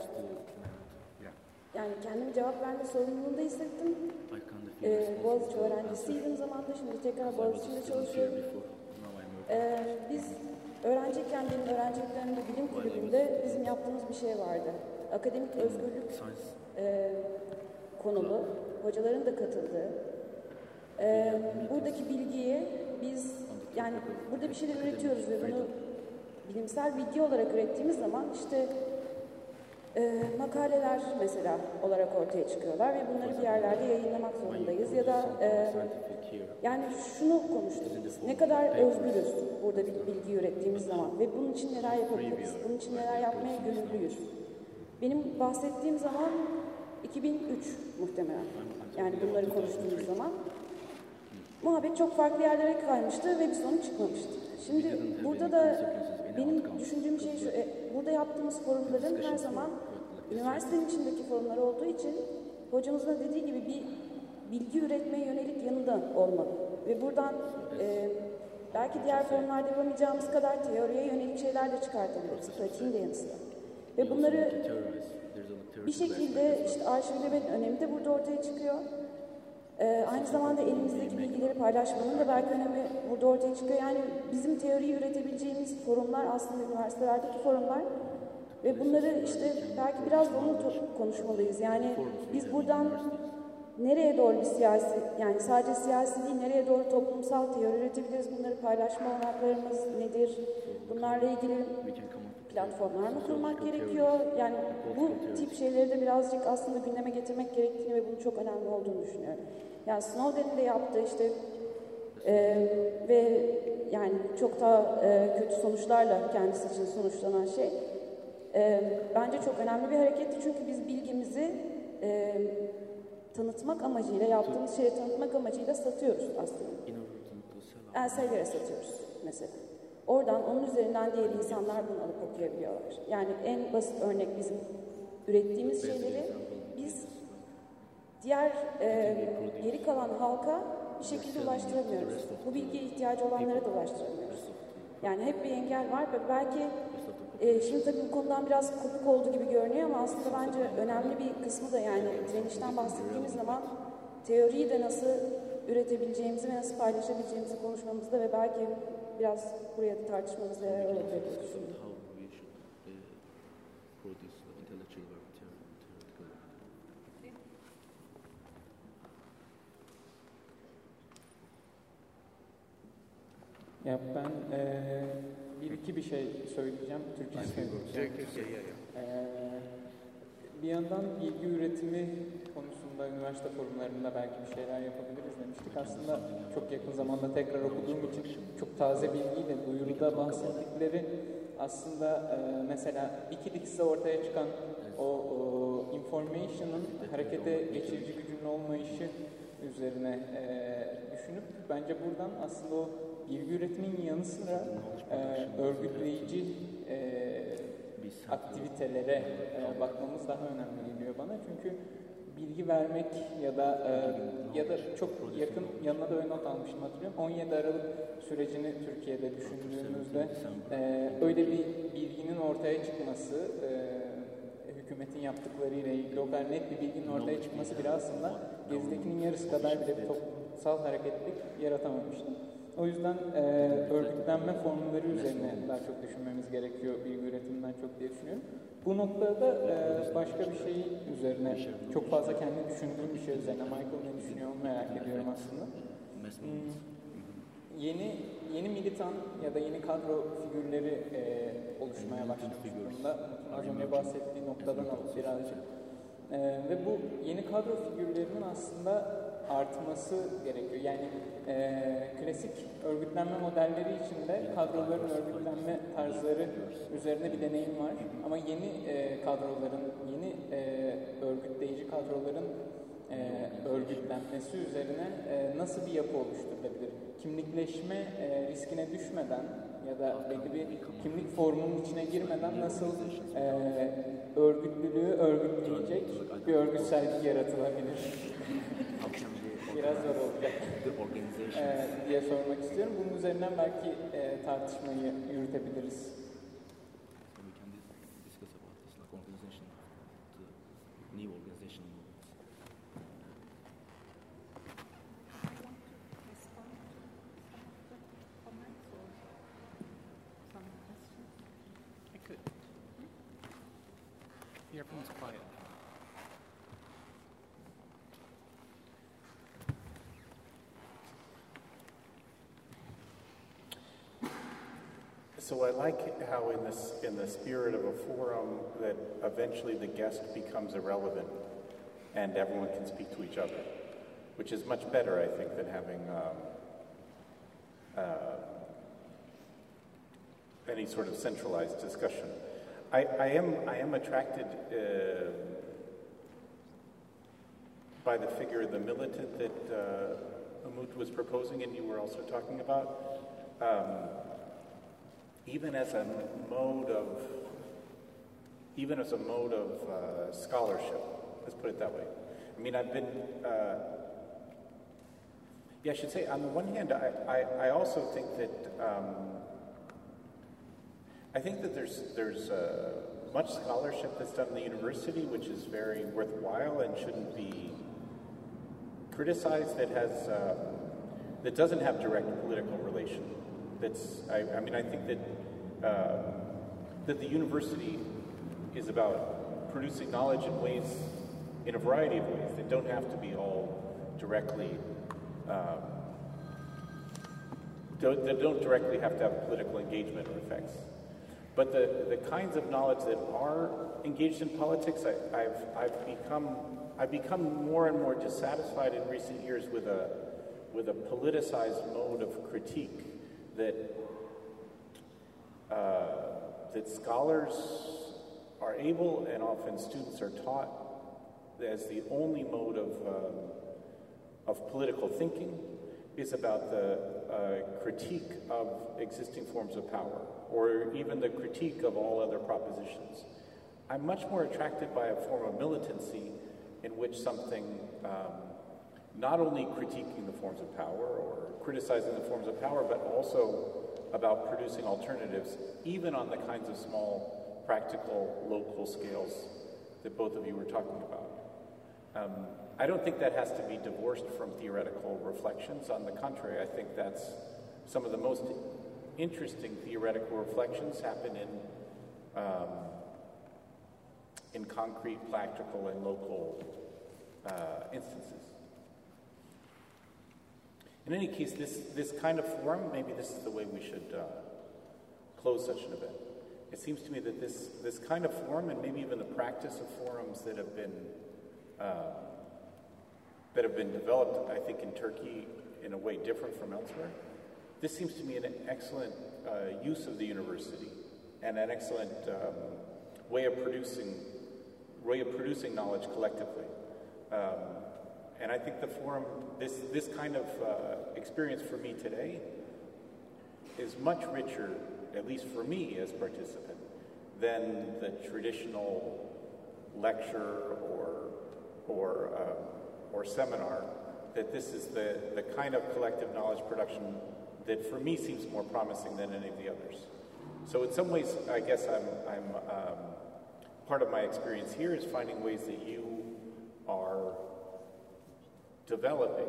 yani kendim cevap verme sorumluluğunda hissettim. E, Boğaziçi öğrencisiydim zamanda, şimdi tekrar Boğaziçi'nde çalışıyorum. E, biz öğrenciyken benim öğrencilik döneminde bilim kulübünde bizim yaptığımız bir şey vardı. Akademik özgürlük e, konulu, hocaların da katıldığı. E, buradaki bilgiyi biz yani burada bir şeyler üretiyoruz ve bunu bilimsel bilgi olarak ürettiğimiz zaman işte e, makaleler mesela olarak ortaya çıkıyorlar ve bunları bir yerlerde yayınlamak zorundayız ya da e, yani şunu konuştuk ne kadar özgürüz burada bir bilgi ürettiğimiz zaman ve bunun için neler yapabiliriz, bunun için neler yapmaya gönüllüyüz. Benim bahsettiğim zaman 2003 muhtemelen yani bunları konuştuğumuz zaman muhabbet çok farklı yerlere kaymıştı ve bir sonuç çıkmamıştı. Şimdi burada da benim düşündüğüm şey şu, e, burada yaptığımız forumların her zaman üniversitenin içindeki forumlar olduğu için hocamızın da dediği gibi bir bilgi üretmeye yönelik yanında olmalı. Ve buradan e, belki diğer forumlarda yapamayacağımız kadar teoriye yönelik şeyler de çıkartabiliriz, pratiğin de yanı sıra. Ve bunları bir şekilde işte arşivlemenin önemi de burada ortaya çıkıyor. Ee, aynı zamanda elimizdeki bilgileri paylaşmanın da belki önemi burada ortaya çıkıyor. Yani bizim teoriyi üretebileceğimiz forumlar aslında üniversitelerdeki forumlar ve bunları işte belki biraz da onu konuşmalıyız. Yani biz buradan nereye doğru bir siyasi, yani sadece siyasi değil, nereye doğru toplumsal teori üretebiliriz? Bunları paylaşma olanaklarımız nedir? Bunlarla ilgili platformlar mı kurmak gerekiyor? Yani bu tip şeyleri de birazcık aslında gündeme getirmek gerektiğini ve bunun çok önemli olduğunu düşünüyorum. Yani Snowden'in de yaptığı işte e, ve yani çok daha e, kötü sonuçlarla kendisi için sonuçlanan şey e, bence çok önemli bir hareketti. Çünkü biz bilgimizi e, tanıtmak amacıyla, yaptığımız şeyi tanıtmak amacıyla satıyoruz aslında. Elsevier'e satıyoruz mesela. Oradan onun üzerinden diğer insanlar bunu alıp okuyabiliyorlar. Yani en basit örnek bizim ürettiğimiz şeyleri biz diğer e, geri kalan halka bir şekilde ulaştıramıyoruz. Bu bilgiye ihtiyacı olanlara da ulaştıramıyoruz. Yani hep bir engel var ve belki e, şimdi tabii bu konudan biraz kopuk olduğu gibi görünüyor ama aslında bence önemli bir kısmı da yani direnişten bahsettiğimiz zaman teoriyi de nasıl üretebileceğimizi ve nasıl paylaşabileceğimizi konuşmamızda ve belki biraz buraya da tartışmamızda yarar olabilir diye düşünüyorum. Ya ben e, bir iki bir şey söyleyeceğim. Türkçe söyleyeceğim. E, bir yandan bilgi üretimi konusunda üniversite forumlarında belki bir şeyler yapabiliriz demiştik. Aslında çok yakın zamanda tekrar okuduğum için çok taze bilgiyle duyuruda bahsettikleri aslında e, mesela Wikileaks'te ortaya çıkan o, o information'ın harekete geçirici gücünün olmayışı üzerine e, düşünüp bence buradan aslında o bilgi üretiminin yanı sıra e, örgütleyici e, aktivitelere e, bakmamız daha önemli geliyor bana. Çünkü bilgi vermek ya da e, ya da çok yakın yanına da ön not almıştım hatırlıyorum. 17 Aralık sürecini Türkiye'de düşündüğümüzde e, öyle bir bilginin ortaya çıkması e, hükümetin yaptıklarıyla ilgili o kadar net bir bilginin ortaya çıkması bile aslında Gezi'dekinin yarısı kadar bile bir toplumsal hareketlik yaratamamıştı. O yüzden e, örgütlenme formları üzerine daha çok düşünmemiz gerekiyor bilgi üretiminden çok diye düşünüyorum. Bu noktada e, başka bir şey üzerine, çok fazla kendi düşündüğüm bir şey üzerine, Michael ne düşünüyor onu merak ediyorum aslında. Hmm, yeni yeni militan ya da yeni kadro figürleri e, oluşmaya başlamış durumda. Az önce bahsettiği noktadan alıp birazcık. E, ve bu yeni kadro figürlerinin aslında artması gerekiyor. Yani e, klasik örgütlenme modelleri içinde kadroların örgütlenme tarzları üzerine bir deneyim var. Ama yeni e, kadroların, yeni e, örgütleyici kadroların e, örgütlenmesi üzerine e, nasıl bir yapı oluşturulabilir? Kimlikleşme e, riskine düşmeden ya da belli bir kimlik formunun içine girmeden nasıl e, örgütlülüğü örgütleyecek bir örgütsellik yaratılabilir? *laughs* Biraz zor olacak e, diye sormak istiyorum. Bunun üzerinden belki e, tartışmayı yürütebiliriz. So I like how in this in the spirit of a forum that eventually the guest becomes irrelevant and everyone can speak to each other, which is much better, I think, than having um, uh, any sort of centralized discussion. I, I am I am attracted uh, by the figure of the militant that uh, was proposing, and you were also talking about. Um, even as a mode of even as a mode of uh, scholarship. Let's put it that way. I mean, I've been. Uh, yeah, I should say. On the one hand, I, I, I also think that um, I think that there's there's uh, much scholarship that's done in the university, which is very worthwhile and shouldn't be criticized. That has um, that doesn't have direct political relation. That's I, I mean, I think that uh, that the university is about producing knowledge in ways, in a variety of ways that don't have to be all directly, um, don't, that don't directly have to have political engagement or effects. But the, the kinds of knowledge that are engaged in politics, I, I've, I've become I've become more and more dissatisfied in recent years with a with a politicized mode of critique that uh, that scholars are able and often students are taught as the only mode of, um, of political thinking is about the uh, critique of existing forms of power, or even the critique of all other propositions. I'm much more attracted by a form of militancy in which something um, not only critiquing the forms of power or criticizing the forms of power, but also about producing alternatives, even on the kinds of small, practical, local scales that both of you were talking about. Um, I don't think that has to be divorced from theoretical reflections. On the contrary, I think that's some of the most interesting theoretical reflections happen in um, in concrete, practical, and local uh, instances. In any case, this, this kind of forum, maybe this is the way we should uh, close such an event. It seems to me that this, this kind of forum, and maybe even the practice of forums that have been uh, that have been developed, I think, in Turkey in a way different from elsewhere. This seems to me an excellent uh, use of the university and an excellent um, way of producing way of producing knowledge collectively. Um, and I think the forum, this this kind of uh, experience for me today, is much richer, at least for me as participant, than the traditional lecture or or um, or seminar, that this is the, the kind of collective knowledge production that for me seems more promising than any of the others. So in some ways, I guess I'm, I'm um, part of my experience here is finding ways that you are developing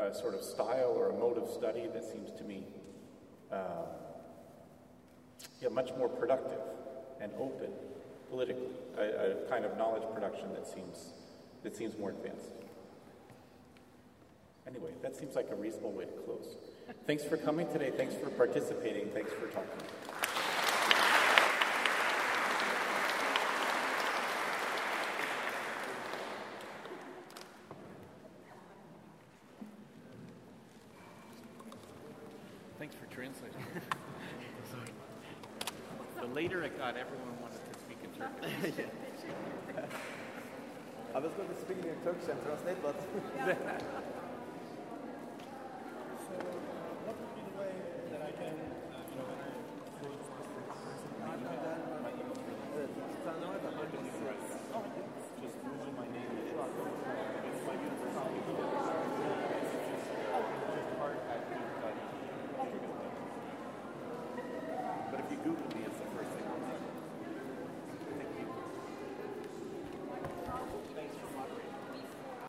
a sort of style or a mode of study that seems to me um, yeah, much more productive and open politically, a, a kind of knowledge production that seems, that seems more advanced. Anyway, that seems like a reasonable way to close. Thanks for coming today. Thanks for participating. Thanks for talking.